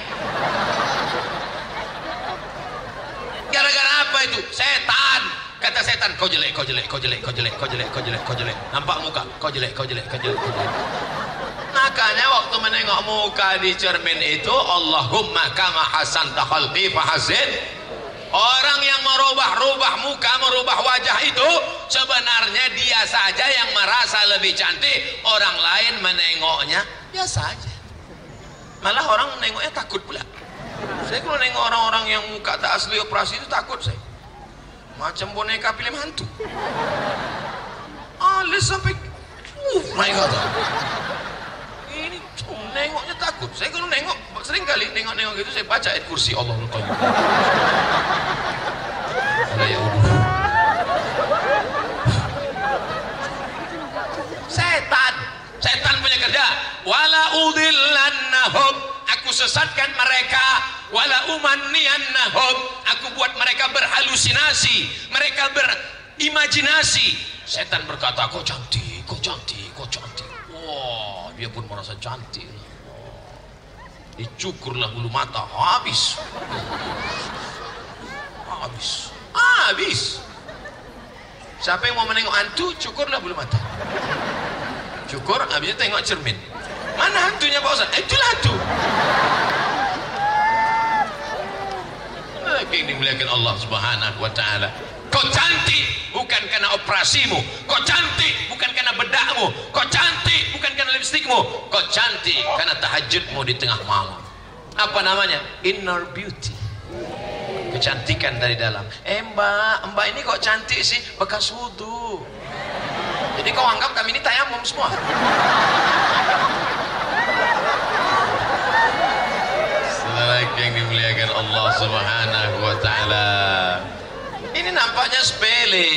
Gara-gara apa itu? Setan. Kata setan kau jelek kau jelek kau jelek kau jelek kau jelek kau jelek kau jelek. Nampak muka kau jelek kau jelek kau jelek kau jelek makanya waktu menengok muka di cermin itu Allahumma kama hasan takhalqi fahasin orang yang merubah-rubah muka merubah wajah itu sebenarnya dia saja yang merasa lebih cantik. Orang lain menengoknya biasa aja. Malah orang menengoknya takut pula. Saya kalau nengok orang-orang yang muka tak asli operasi itu takut saya. Macam boneka film hantu. Alis sampai uh, my god ini nengoknya takut. Saya kalau nengok sering kali nengok-nengok gitu saya baca ayat kursi Allah ada ya setan. Setan punya kerja. Wala udillannahum aku sesatkan mereka. Wala umanniyannahum. Aku buat mereka berhalusinasi. Mereka berimajinasi. Setan berkata kau cantik? Kau cantik dia pun merasa cantik. Oh. dicukurlah bulu mata. Habis. Habis. Habis. Siapa yang mau menengok hantu cukurlah bulu mata. Cukur habisnya tengok cermin. Mana hantunya Pak Ustaz? Itulah hantu yang dimuliakan Allah subhanahu wa ta'ala? Kau cantik bukan karena operasimu. Kau cantik bukan karena bedakmu. Kau cantik bukan karena lipstikmu. Kau cantik karena tahajudmu di tengah malam. Apa namanya? Inner beauty. Kecantikan dari dalam. Eh mbak mbak ini kok cantik sih? Bekas wudhu jadi kau anggap kami ini tayamum semua yang dimuliakan Allah subhanahu wa ta'ala. Ini nampaknya sepele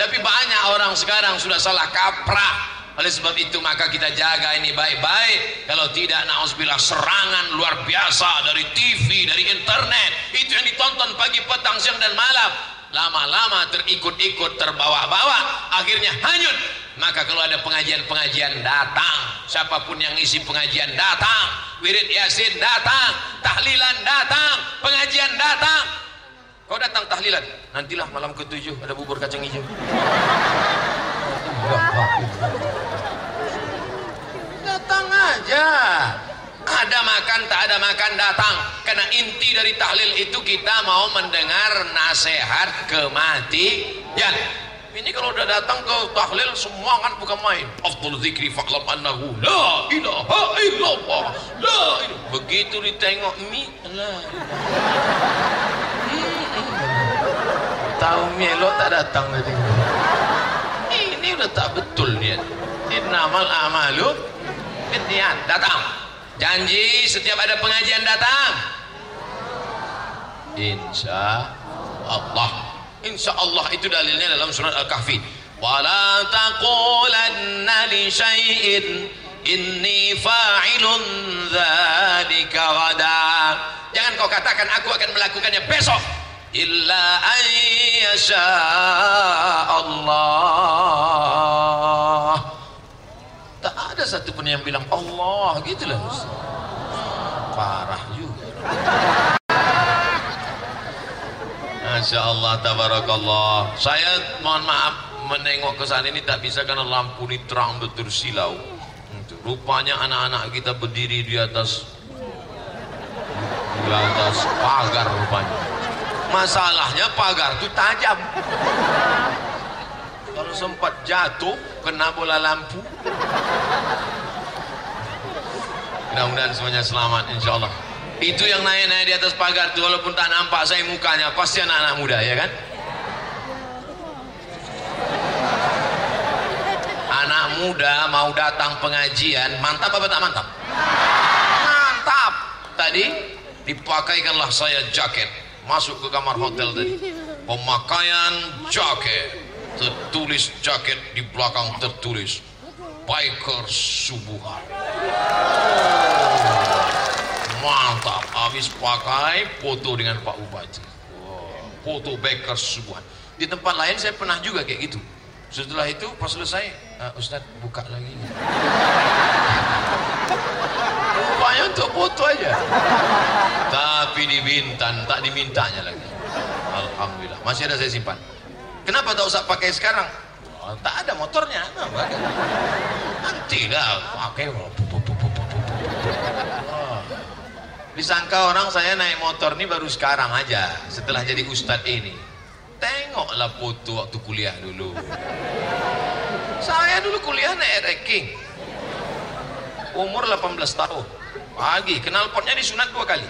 tapi banyak orang sekarang sudah salah kaprah. Oleh sebab itu maka kita jaga ini baik-baik. Kalau tidak na'udzubillah serangan luar biasa dari TV, dari internet. Itu yang ditonton pagi, petang, siang dan malam. Lama-lama terikut-ikut terbawa-bawa. Akhirnya hanyut maka kalau ada pengajian-pengajian datang siapa pun yang isi pengajian datang wirid yasin datang tahlilan datang pengajian datang. Kau datang tahlilan nantilah malam ketujuh ada bubur kacang hijau. Datang aja. Ada makan tak ada makan datang. Karena inti dari tahlil itu kita mau mendengar nasihat kematian ini kalau udah datang ke tahlil semua kan bukan main. Afdal zikri fa'lam annahu la ilaha illallah la ilaha. Begitu ditengok mi la tahu melo tak datang tadi. Ini udah tak betul niat innamal amalu niat datang. Janji setiap ada pengajian datang. Insya Allah insya Allah itu dalilnya dalam surat Al-Kahfi. Wala taqulanna li syai'in inni fa'ilun dzalika jangan kau katakan aku akan melakukannya besok. Illa ayyasha Allah tak ada satu pun yang bilang Allah gitulah parah juga Masya Allah, tabarakallah. Saya mohon maaf menengok ke sana ini tak bisa karena lampu ini terang betul silau. Rupanya anak-anak kita berdiri di atas di atas pagar rupanya. Masalahnya pagar itu tajam. Kalau sempat jatuh kena bola lampu. Mudah-mudahan semuanya selamat insya Allah. Itu yang naik-naik di atas pagar itu walaupun tak nampak saya mukanya pasti anak-anak muda ya kan? Anak muda mau datang pengajian mantap apa tak mantap? Mantap. Tadi dipakaikanlah saya jaket masuk ke kamar hotel tadi. Pemakaian jaket tertulis jaket di belakang tertulis biker subuhan mantap. Habis pakai foto dengan Pak Bupati foto Baker Subuhan. Di tempat lain saya pernah juga kayak gitu. Setelah itu pas selesai uh, Ustadz buka lagi. Rupanya untuk foto aja. Tapi di tak dimintanya lagi. Alhamdulillah. Masih ada saya simpan. Kenapa tak usah pakai sekarang? Oh, tak ada motornya. Nanti dah pakai disangka orang saya naik motor ini baru sekarang aja setelah jadi ustadz ini. Tengoklah foto waktu kuliah dulu. Saya dulu kuliah naik ranking. Umur 18 tahun. Pagi kenal potnya disunat dua kali.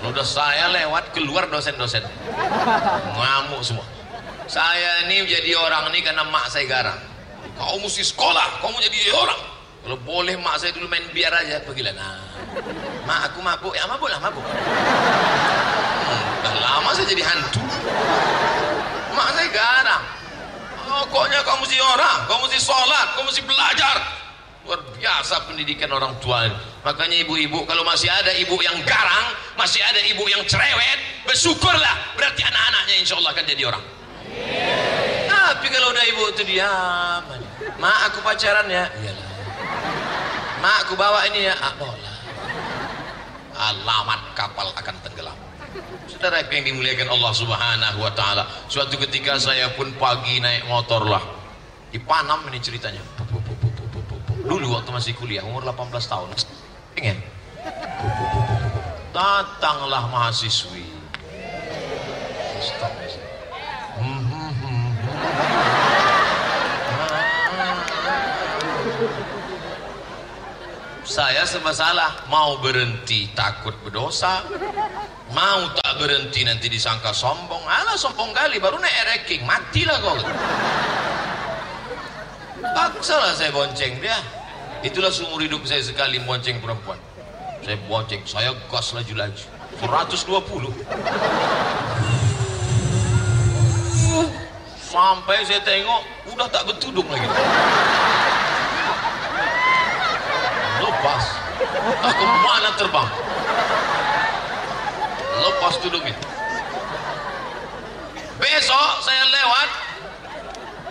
Udah saya lewat keluar dosen-dosen. Ngamuk semua. Saya ini jadi orang ini karena mak saya garang. Kau mesti sekolah kau mau jadi orang kalau boleh mak saya dulu main biar aja, pergilah. Nah, mak aku mabuk, ya mabuk lah mabuk. Hmm, dah lama saya jadi hantu. Mak saya garang. Pokoknya kau mesti orang, kau mesti sholat, kau mesti belajar. Luar biasa pendidikan orang tua. Makanya ibu-ibu kalau masih ada ibu yang garang, masih ada ibu yang cerewet, bersyukurlah. Berarti anak-anaknya insya Allah akan jadi orang. Tapi kalau udah ibu itu diam. Mak aku pacaran ya. Iyalah. Mak aku bawa ini ya. Ah, bola. Alamat kapal akan tenggelam. Saudara yang dimuliakan Allah Subhanahu wa taala. Suatu ketika saya pun pagi naik motor lah. Di Panam ini ceritanya. Dulu waktu masih kuliah umur 18 tahun. Pengen. Datanglah mahasiswi. Stop. Hmm, hmm, hmm. Saya semasalah mau berhenti takut berdosa. Mau tak berhenti nanti disangka sombong. Alah sombong kali. Baru naik ranking matilah kau. Paksalah saya bonceng dia. Itulah seumur hidup saya sekali bonceng perempuan. Saya bonceng saya gas laju-laju. 120 sampai saya tengok udah tak bertudung lagi lepas aku mana terbang? Lepas tudungnya besok saya lewat.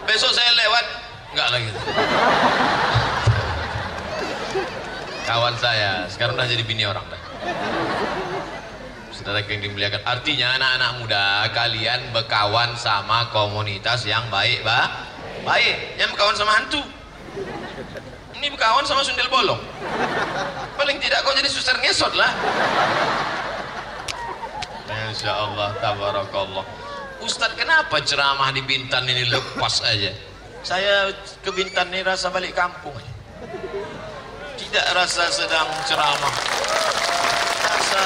Besok saya lewat. Enggak lagi. Kawan saya sekarang udah jadi bini orang dah. Saudara yang dimuliakan. Artinya anak-anak muda kalian berkawan sama komunitas yang baik bah baik. Yang berkawan sama hantu. Ini berkawan sama sundel bolong paling tidak kau jadi suster ngesot lah. Masya Allah tabarakallah. Ustadz kenapa ceramah di Bintan ini lepas aja? Saya ke Bintan ini rasa balik kampung. Tidak rasa sedang ceramah. Rasa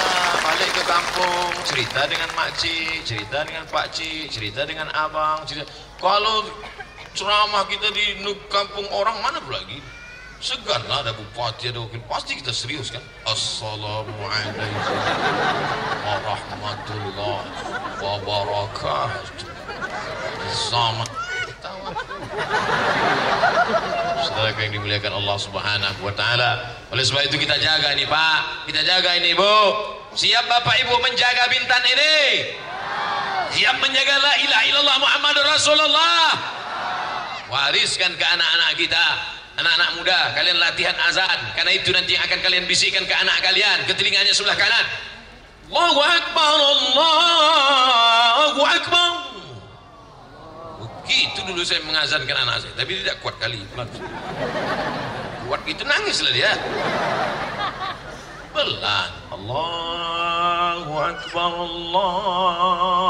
balik ke kampung cerita dengan makcik cerita dengan pakcik cerita dengan abang cerita. kalau ceramah kita di kampung orang mana pula lagi seganlah ada bupati ada wakil pasti kita serius kan assalamualaikum warahmatullahi wabarakatuh sama Saudara yang dimuliakan Allah Subhanahu wa taala. Oleh sebab itu kita jaga ini, Pak. Kita jaga ini, Bu. Siap Bapak Ibu menjaga bintan ini? Siap menjaga la ilaha illallah Muhammadur Rasulullah. Wariskan ke anak-anak kita anak-anak muda kalian latihan azan. Karena itu nanti akan kalian bisikkan ke anak kalian ke telinganya sebelah kanan. Allahu Akbar Allahu Akbar. Begitu dulu saya mengazankan anak saya tapi tidak kuat kali. Kuat itu nangislah dia. Pelan. Allahu Akbar Allah.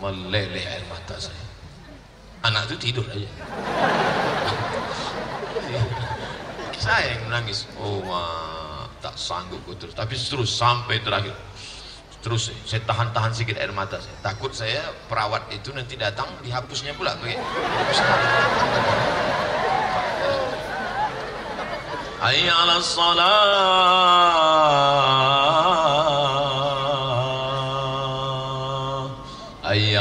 Meleleh air mata saya. Anak itu tidur aja. Saya yang menangis. Oh ma, tak sanggup terus. Tapi terus sampai terakhir. Terus saya tahan-tahan sedikit air mata saya. Takut saya perawat itu nanti datang dihapusnya pula. Pakai ala salah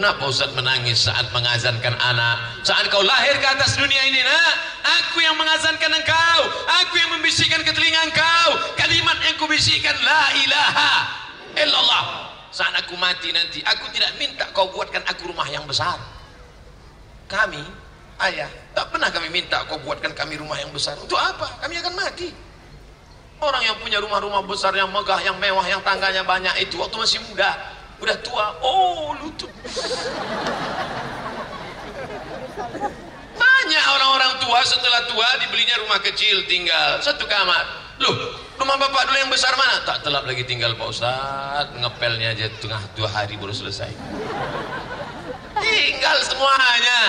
Kenapa Ustaz menangis saat mengazankan anak? Saat kau lahir ke atas dunia ini, nak, aku yang mengazankan engkau, aku yang membisikkan ke telinga engkau, kalimat yang kubisikkan la ilaha illallah. Saat aku mati nanti, aku tidak minta kau buatkan aku rumah yang besar. Kami, ayah, tak pernah kami minta kau buatkan kami rumah yang besar. Untuk apa? Kami akan mati. Orang yang punya rumah-rumah besar yang megah, yang mewah, yang tangganya banyak itu waktu masih muda, udah tua, oh lutut. Banyak orang-orang tua setelah tua dibelinya rumah kecil tinggal satu kamar. Loh, rumah bapak dulu yang besar mana? Tak telap lagi tinggal Pak Ustaz, ngepelnya aja tengah dua hari baru selesai. Tinggal semuanya.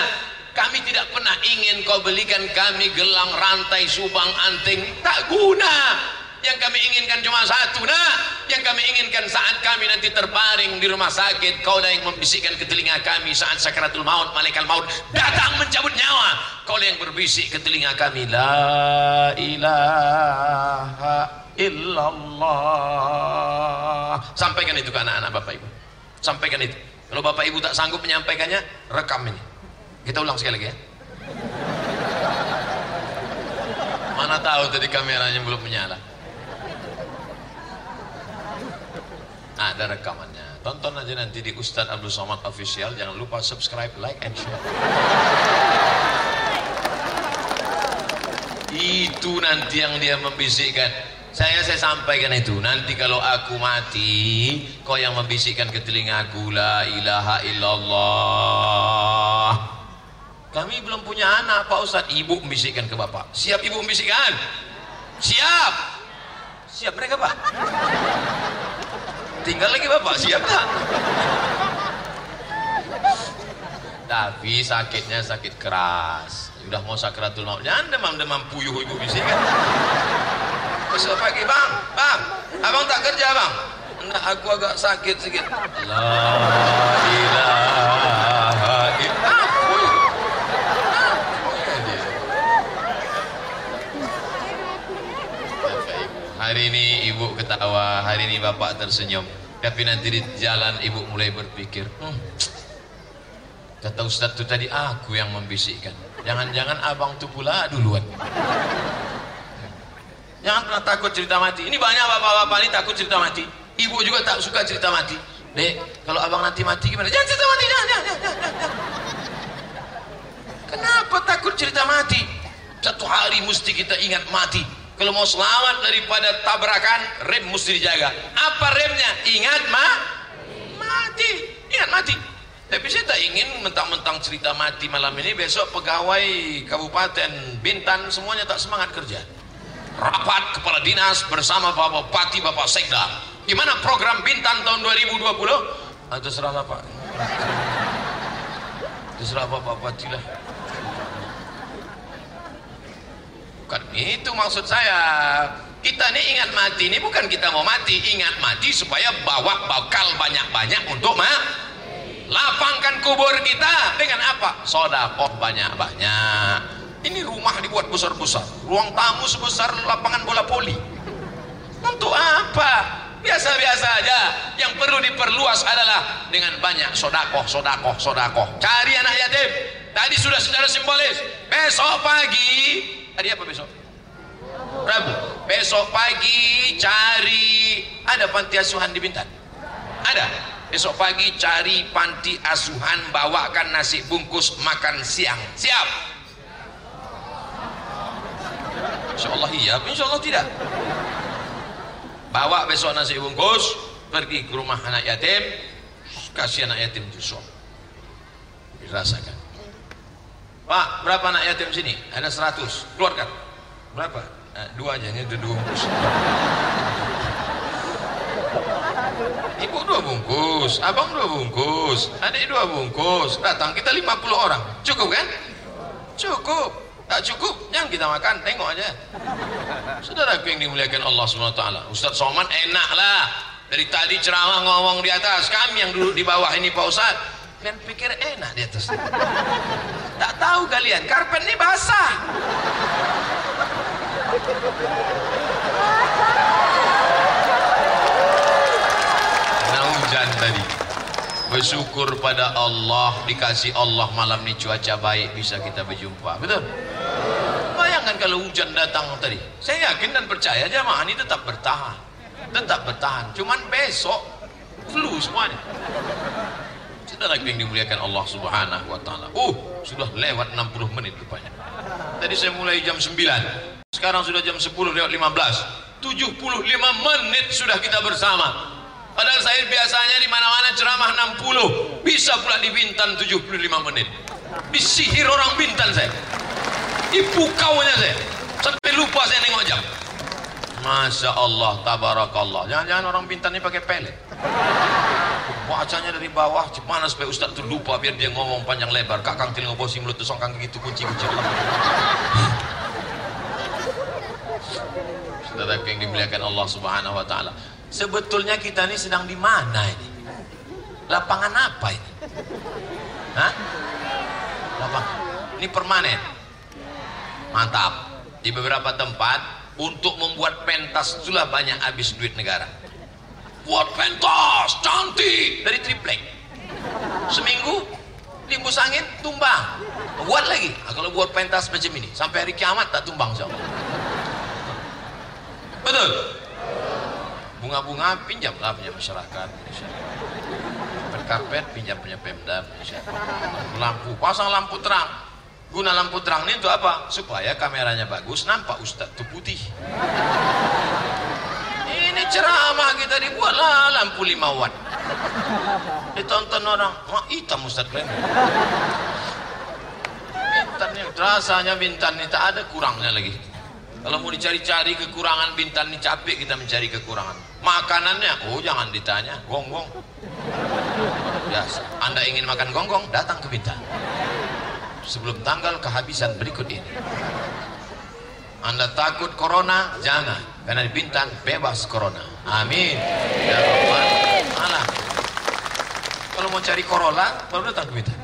Kami tidak pernah ingin kau belikan kami gelang rantai subang anting tak guna. Yang kami inginkan cuma satu nah. Yang kami inginkan saat kami nanti terbaring di rumah sakit, kau yang membisikkan ke telinga kami saat sakratul maut, malaikat maut datang mencabut nyawa. Kau yang berbisik ke telinga kami, la ilaha illallah. Sampaikan itu ke anak-anak Bapak Ibu. Sampaikan itu. Kalau Bapak Ibu tak sanggup menyampaikannya, rekam ini. Kita ulang sekali lagi ya. Mana tahu tadi kameranya belum menyala. Ada rekamannya. Tonton aja nanti di Ustadz Abdul Somad Official. Jangan lupa subscribe, like, and share. Itu nanti yang dia membisikkan. Saya saya sampaikan itu. Nanti kalau aku mati, kau yang membisikkan ke telingaku la ilaha illallah. Kami belum punya anak, Pak Ustadz. Ibu membisikkan ke bapak. Siap ibu membisikkan? Siap. Siap mereka, Pak. Tinggal lagi bapak, siap tak? Tapi sakitnya sakit keras. Udah mau sakratul maut. Jangan demam-demam puyuh ibu bisikan. Besok pagi, Bang. Bang, abang tak kerja, Bang. Enggak, aku agak sakit sedikit. La ilaha illallah. Hari ketawa, hari ini bapak tersenyum. Tapi nanti di jalan ibu mulai berpikir, hmm, kata Ustadz itu tadi aku yang membisikkan. Jangan-jangan abang tu pula duluan. Jangan pernah takut cerita mati. Ini banyak bapak-bapak ini takut cerita mati. Ibu juga tak suka cerita mati. Dek, kalau abang nanti mati gimana? Jangan cerita mati, jangan, jangan, jangan, jangan. Kenapa takut cerita mati? Satu hari mesti kita ingat mati. Kalau mau selamat daripada tabrakan, rem mesti dijaga. Apa remnya? Ingat ma? Mati. Ingat mati. Tapi saya tak ingin mentang-mentang cerita mati malam ini besok pegawai Kabupaten Bintan semuanya tak semangat kerja. Rapat kepala dinas bersama Bapak Bupati, Bapak Sekda. Gimana program Bintan tahun 2020? Ah, terserah Bapak. Terserah Bapak Bupati lah. Bukan itu maksud saya. Kita ini ingat mati ini bukan kita mau mati, ingat mati supaya bawa bakal banyak-banyak untuk ma lapangkan kubur kita dengan apa? Sodakoh banyak-banyak. Ini rumah dibuat besar-besar, ruang tamu sebesar lapangan bola poli. Untuk apa? biasa-biasa aja yang perlu diperluas adalah dengan banyak sodakoh sodakoh sodakoh cari anak yatim tadi sudah secara simbolis besok pagi tadi apa besok? Rabu. Besok pagi cari. Ada panti asuhan di Bintan? Ada. Besok pagi cari panti asuhan bawakan nasi bungkus makan siang. Siap. Insya Allah iya Insya Allah tidak. Bawa besok nasi bungkus pergi ke rumah anak yatim. Kasih anak yatim suap dirasakan Pak berapa anak yatim sini? Ada 100 keluarkan. Berapa? Nah, dua aja ini dua bungkus. Ibu dua bungkus abang dua bungkus adik dua bungkus. Datang kita 50 orang. Cukup kan? Cukup. Tak cukup yang kita makan tengok aja. Saudara yang dimuliakan Allah SWT Ustaz Soman enak lah. Dari tadi ceramah ngomong di atas. Kami yang duduk di bawah ini Pak Ustaz kalian pikir enak di atas. Tak tahu kalian karpet ini basah. Nah hujan tadi. Bersyukur pada Allah dikasih Allah malam ini cuaca baik bisa kita berjumpa. Betul? Bayangkan kalau hujan datang tadi. Saya yakin dan percaya jamaah ini tetap bertahan. Tetap bertahan. Cuman besok flu semuanya saudara yang dimuliakan Allah subhanahu wa ta'ala uh sudah lewat 60 menit rupanya tadi saya mulai jam 9 sekarang sudah jam 10 lewat 15 75 menit sudah kita bersama Padahal saya biasanya di mana-mana ceramah 60, bisa pula di Bintan 75 menit. Disihir orang Bintan saya. Dipukaunya saya. Sampai lupa saya nengok jam. Masya Allah, tabarakallah. Jangan-jangan orang Bintan ini pakai pelet. Bacanya dari bawah, gimana supaya Ustaz itu lupa biar dia ngomong panjang lebar. Kakang telinga bosi mulut tusong kang gitu kunci-kunci. Saudara yang dimuliakan Allah Subhanahu wa taala. Sebetulnya kita ini sedang di mana ini? Lapangan apa ini? Hah? Lapangan. Ini permanen. Mantap. Di beberapa tempat untuk membuat pentas itulah banyak habis duit negara. Buat pentas cantik dari triplek. Seminggu timbus angin tumbang. Buat lagi. Nah, kalau buat pentas macam ini sampai hari kiamat tak tumbang insyaallah. Betul bunga-bunga pinjamlah punya masyarakat karpet pinjam punya Pemda lampu pasang lampu terang guna lampu terang ini untuk apa? Supaya kameranya bagus nampak Ustadz itu putih. Ini ceramah kita dibuatlah lampu 5 watt. Ditonton orang wah hitam Ustadz keren. Bintan ini rasanya bintan ini tak ada kurangnya lagi. Kalau mau dicari-cari kekurangan bintan ini capek kita mencari kekurangan. Makanannya oh jangan ditanya gonggong. Biasa. Anda ingin makan gonggong datang ke bintan sebelum tanggal kehabisan berikut ini. Anda takut corona? Jangan karena di bintan bebas corona. Amin. Ya Rabbal alamin. Kalau mau cari Corolla baru datang ke bintan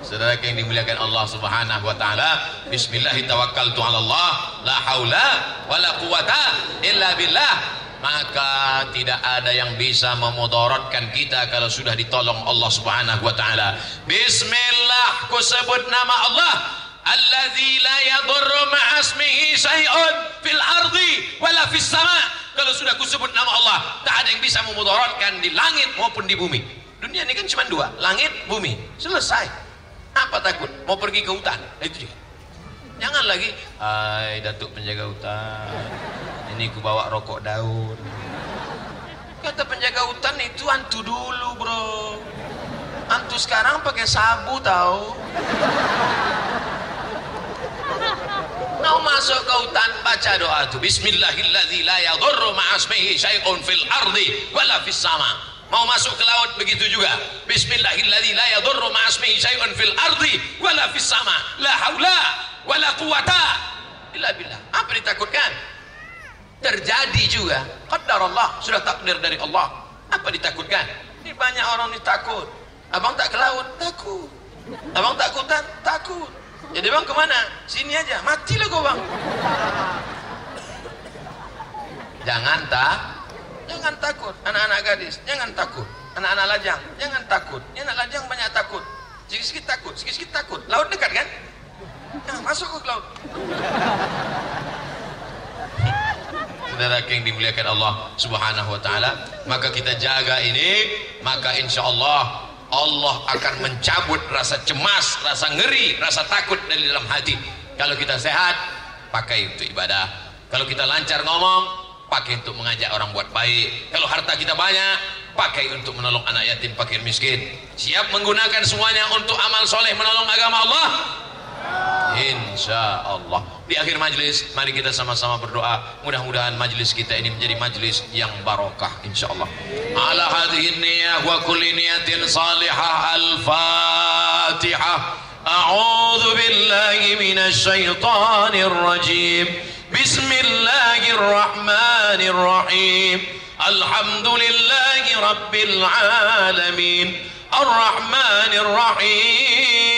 Saudara yang dimuliakan Allah Subhanahu wa taala, bismillahirrahmanirrahim. Allah, la haula wala quwata illa billah. Maka tidak ada yang bisa memudaratkan kita kalau sudah ditolong Allah Subhanahu wa taala. Bismillah, ku sebut nama Allah Alladzi la yadurru ma'asmihi syai'un fil ardi wala fis sama. Kalau sudah ku sebut nama Allah, tak ada yang bisa memudaratkan di langit maupun di bumi. Dunia ini kan cuma dua, langit, bumi. Selesai. Apa takut? Mau pergi ke hutan? Nah, itu juga. Jangan lagi, hai datuk penjaga hutan, ini ku bawa rokok daun. Kata penjaga hutan itu antu dulu bro. Antu sekarang pakai sabu tahu. Mau masuk ke hutan baca doa tu. Bismillahirrahmanirrahim. Syai'un fil ardi wala fis sama. Mau masuk ke laut begitu juga. Bismillahirrahmanirrahim. Fil ardi wala fis sama. La haula wala quwata illa billah. Apa ditakutkan? Terjadi juga. Qadar Allah. Sudah takdir dari Allah. Apa ditakutkan? Ini banyak orang ini takut. Abang tak ke laut? Takut. Abang takutan? Takut. Jadi bang ke mana? Sini aja. Matilah kau bang. Jangan tak jangan takut anak-anak gadis jangan takut anak-anak lajang jangan takut anak lajang banyak takut sedikit-sedikit takut sedikit-sedikit takut laut dekat kan ya, masuk ke laut saudara yang dimuliakan Allah subhanahu wa ta'ala maka kita jaga ini maka insya Allah Allah akan mencabut rasa cemas rasa ngeri, rasa takut dari dalam hati. Kalau kita sehat pakai untuk ibadah. Kalau kita lancar ngomong pakai untuk mengajak orang buat baik. Kalau harta kita banyak pakai untuk menolong anak yatim fakir miskin. Siap menggunakan semuanya untuk amal soleh menolong agama Allah Insya Allah di akhir majlis mari kita sama-sama berdoa. Mudah-mudahan majlis kita ini menjadi majlis yang barokah Insya Allah ala hadhihi niyah wa kulli niyatin salihah al-fatihah. A'udhu billahi minasy syaithanir rajim. Bismillahirrahmanirrahim. Alhamdulillahi rabbil alamin. Ar-rahmanir rahim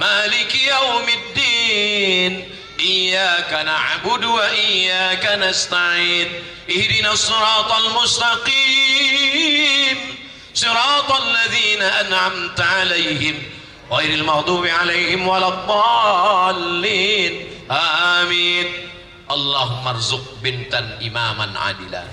مالك يوم الدين. إياك نعبد وإياك نستعين. اهدنا الصراط المستقيم. صراط الذين أنعمت عليهم غير المغضوب عليهم ولا الضالين. آمين. اللهم ارزق بنتا إماما عادلا.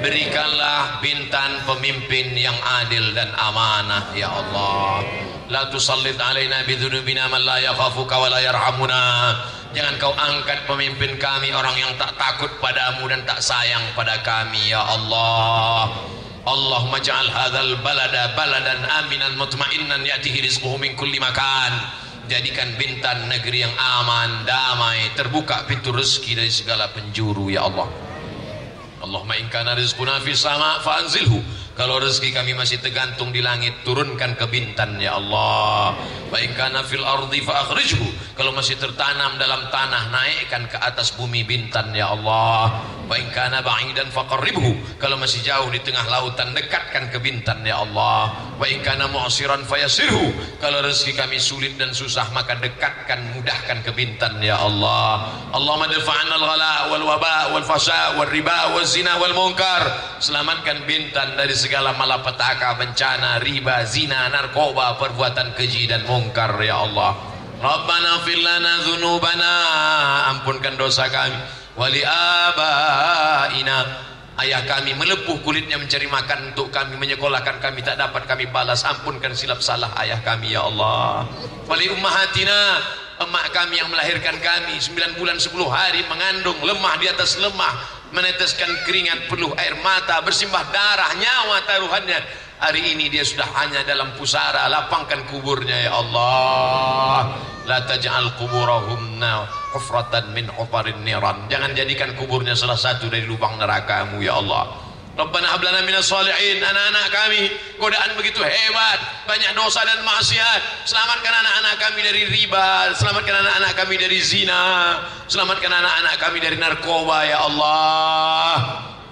Berikanlah bintan pemimpin yang adil dan amanah ya Allah. La tusallit alaina bidzunubina man la yakhafuka wa la yarhamuna. Jangan kau angkat pemimpin kami orang yang tak takut padamu dan tak sayang pada kami ya Allah. Allahumma ja'al hadzal balada baladan aminan mutmainnan ya'tihi rizquhu min kulli makan. Jadikan bintan negeri yang aman, damai, terbuka pintu rezeki dari segala penjuru ya Allah. Allahumma in kana rizquna fis sama' fa anzilhu kalau rezeki kami masih tergantung di langit turunkan ke bintan ya Allah. Wa in kana fil ardi fa akhrijhu. Kalau masih tertanam dalam tanah naikkan ke atas bumi bintan ya Allah. Wa in kana ba'idan faqarribhu kalau masih jauh di tengah lautan dekatkan ke bintan ya Allah. Kana mu'siran fayasirhu kalau rezeki kami sulit dan susah maka dekatkan mudahkan ke bintan ya Allah. Allahumma dafa'na al-ghala wal waba wal fasha wal riba wal zina wal munkar selamatkan bintan dari segala malapetaka bencana riba zina narkoba perbuatan keji dan mungkar ya Allah. Rabbana fil lana dzunubana ampunkan dosa kami. Wali abaina ayah kami melepuh kulitnya mencari makan untuk kami menyekolahkan kami tak dapat kami balas. Ampunkan silap salah ayah kami ya Allah. Wali ummahatina emak kami yang melahirkan kami 9 bulan 10 hari mengandung lemah di atas lemah meneteskan keringat penuh air mata bersimbah darah nyawa taruhannya. Hari ini dia sudah hanya dalam pusara lapangkan kuburnya ya Allah. La taj'al kuburahum hufratan min hufarin niran. Jangan jadikan kuburnya salah satu dari lubang nerakamu ya Allah Rabbana hablana minas salihin. Anak-anak kami godaan begitu hebat. Banyak dosa dan maksiat. Selamatkan anak-anak kami dari riba. Selamatkan anak-anak kami dari zina. Selamatkan anak-anak kami dari narkoba ya Allah.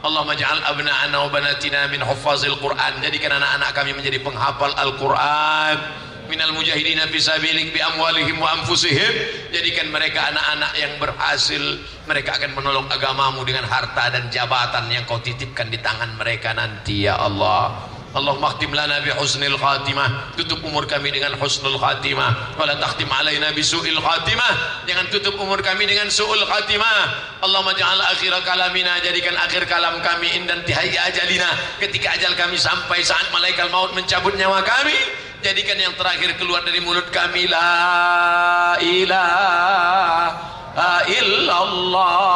Allah maj'al abna'ana wa banatina min huffazil Quran. Jadikan anak-anak kami menjadi penghafal Al-Quran minal mujahidina fisabilik bi amwalihim wa anfusihim. Jadikan mereka anak-anak yang berhasil. Mereka akan menolong agamamu dengan harta dan jabatan yang kau titipkan di tangan mereka nanti ya Allah. Allahumma khtim lana bi husnil khatimah. Tutup umur kami dengan husnul khatimah. Wala takhtim alaina bi su'il khatimah. Jangan tutup umur kami dengan su'ul khatimah. Allahumma ja'al akhir kalamina. Jadikan akhir kalam kami indan tihai ajalina. Ketika ajal kami sampai saat malaikat maut mencabut nyawa kami jadikan yang terakhir keluar dari mulut kami. La ilaha illallah.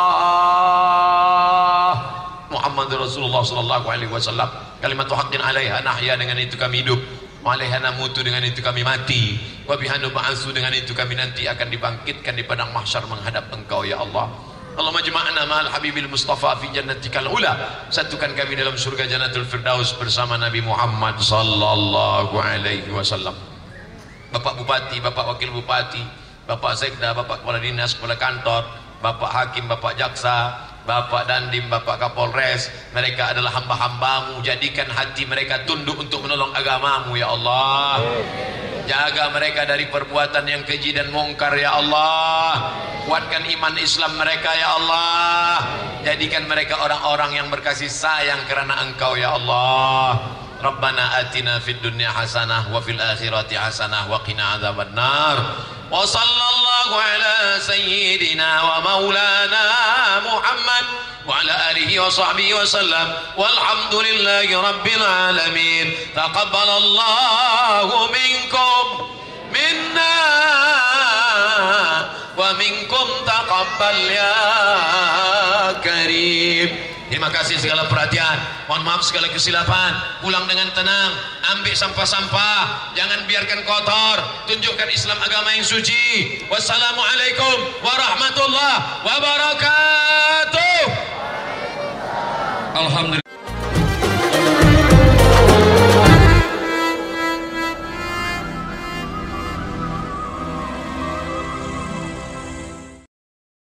Muhammad Rasulullah sallallahu alaihi wasallam. Kalimat haqqin alaiha nahya dengan itu kami hidup. Alaiha namutu dengan itu kami mati. Wa bihanu ba'atsu dengan itu kami nanti akan dibangkitkan di padang mahsyar menghadap engkau ya Allah Allah majma'na ma'al habibil mustafa fi jannatikal ula. Satukan kami dalam surga jannatul firdaus bersama Nabi Muhammad sallallahu alaihi wasallam. Bapak Bupati, Bapak Wakil Bupati Bapak Sekda, Bapak Kepala Dinas, Kepala Kantor Bapak Hakim, Bapak Jaksa Bapak Dandim, Bapak Kapolres mereka adalah hamba-hambamu. Jadikan hati mereka tunduk untuk menolong agamamu ya Allah jaga mereka dari perbuatan yang keji dan mungkar ya Allah. Kuatkan iman Islam mereka ya Allah. Jadikan mereka orang-orang yang berkasih sayang karena engkau ya Allah. Rabbana atina fid dunya hasanah wa fil akhirati hasanah wa qina adzaban nar wa sallallahu ala sayyidina wa maulana Muhammad wa ala alihi wa sahbihi wa sallam walhamdulillahi rabbil alamin taqabbalallahu minkum minna wa Terima kasih segala perhatian. Mohon maaf segala kesilapan. Pulang dengan tenang. Ambil sampah-sampah. Jangan biarkan kotor. Tunjukkan Islam agama yang suci. Wassalamualaikum warahmatullahi wabarakatuh. Alhamdulillah.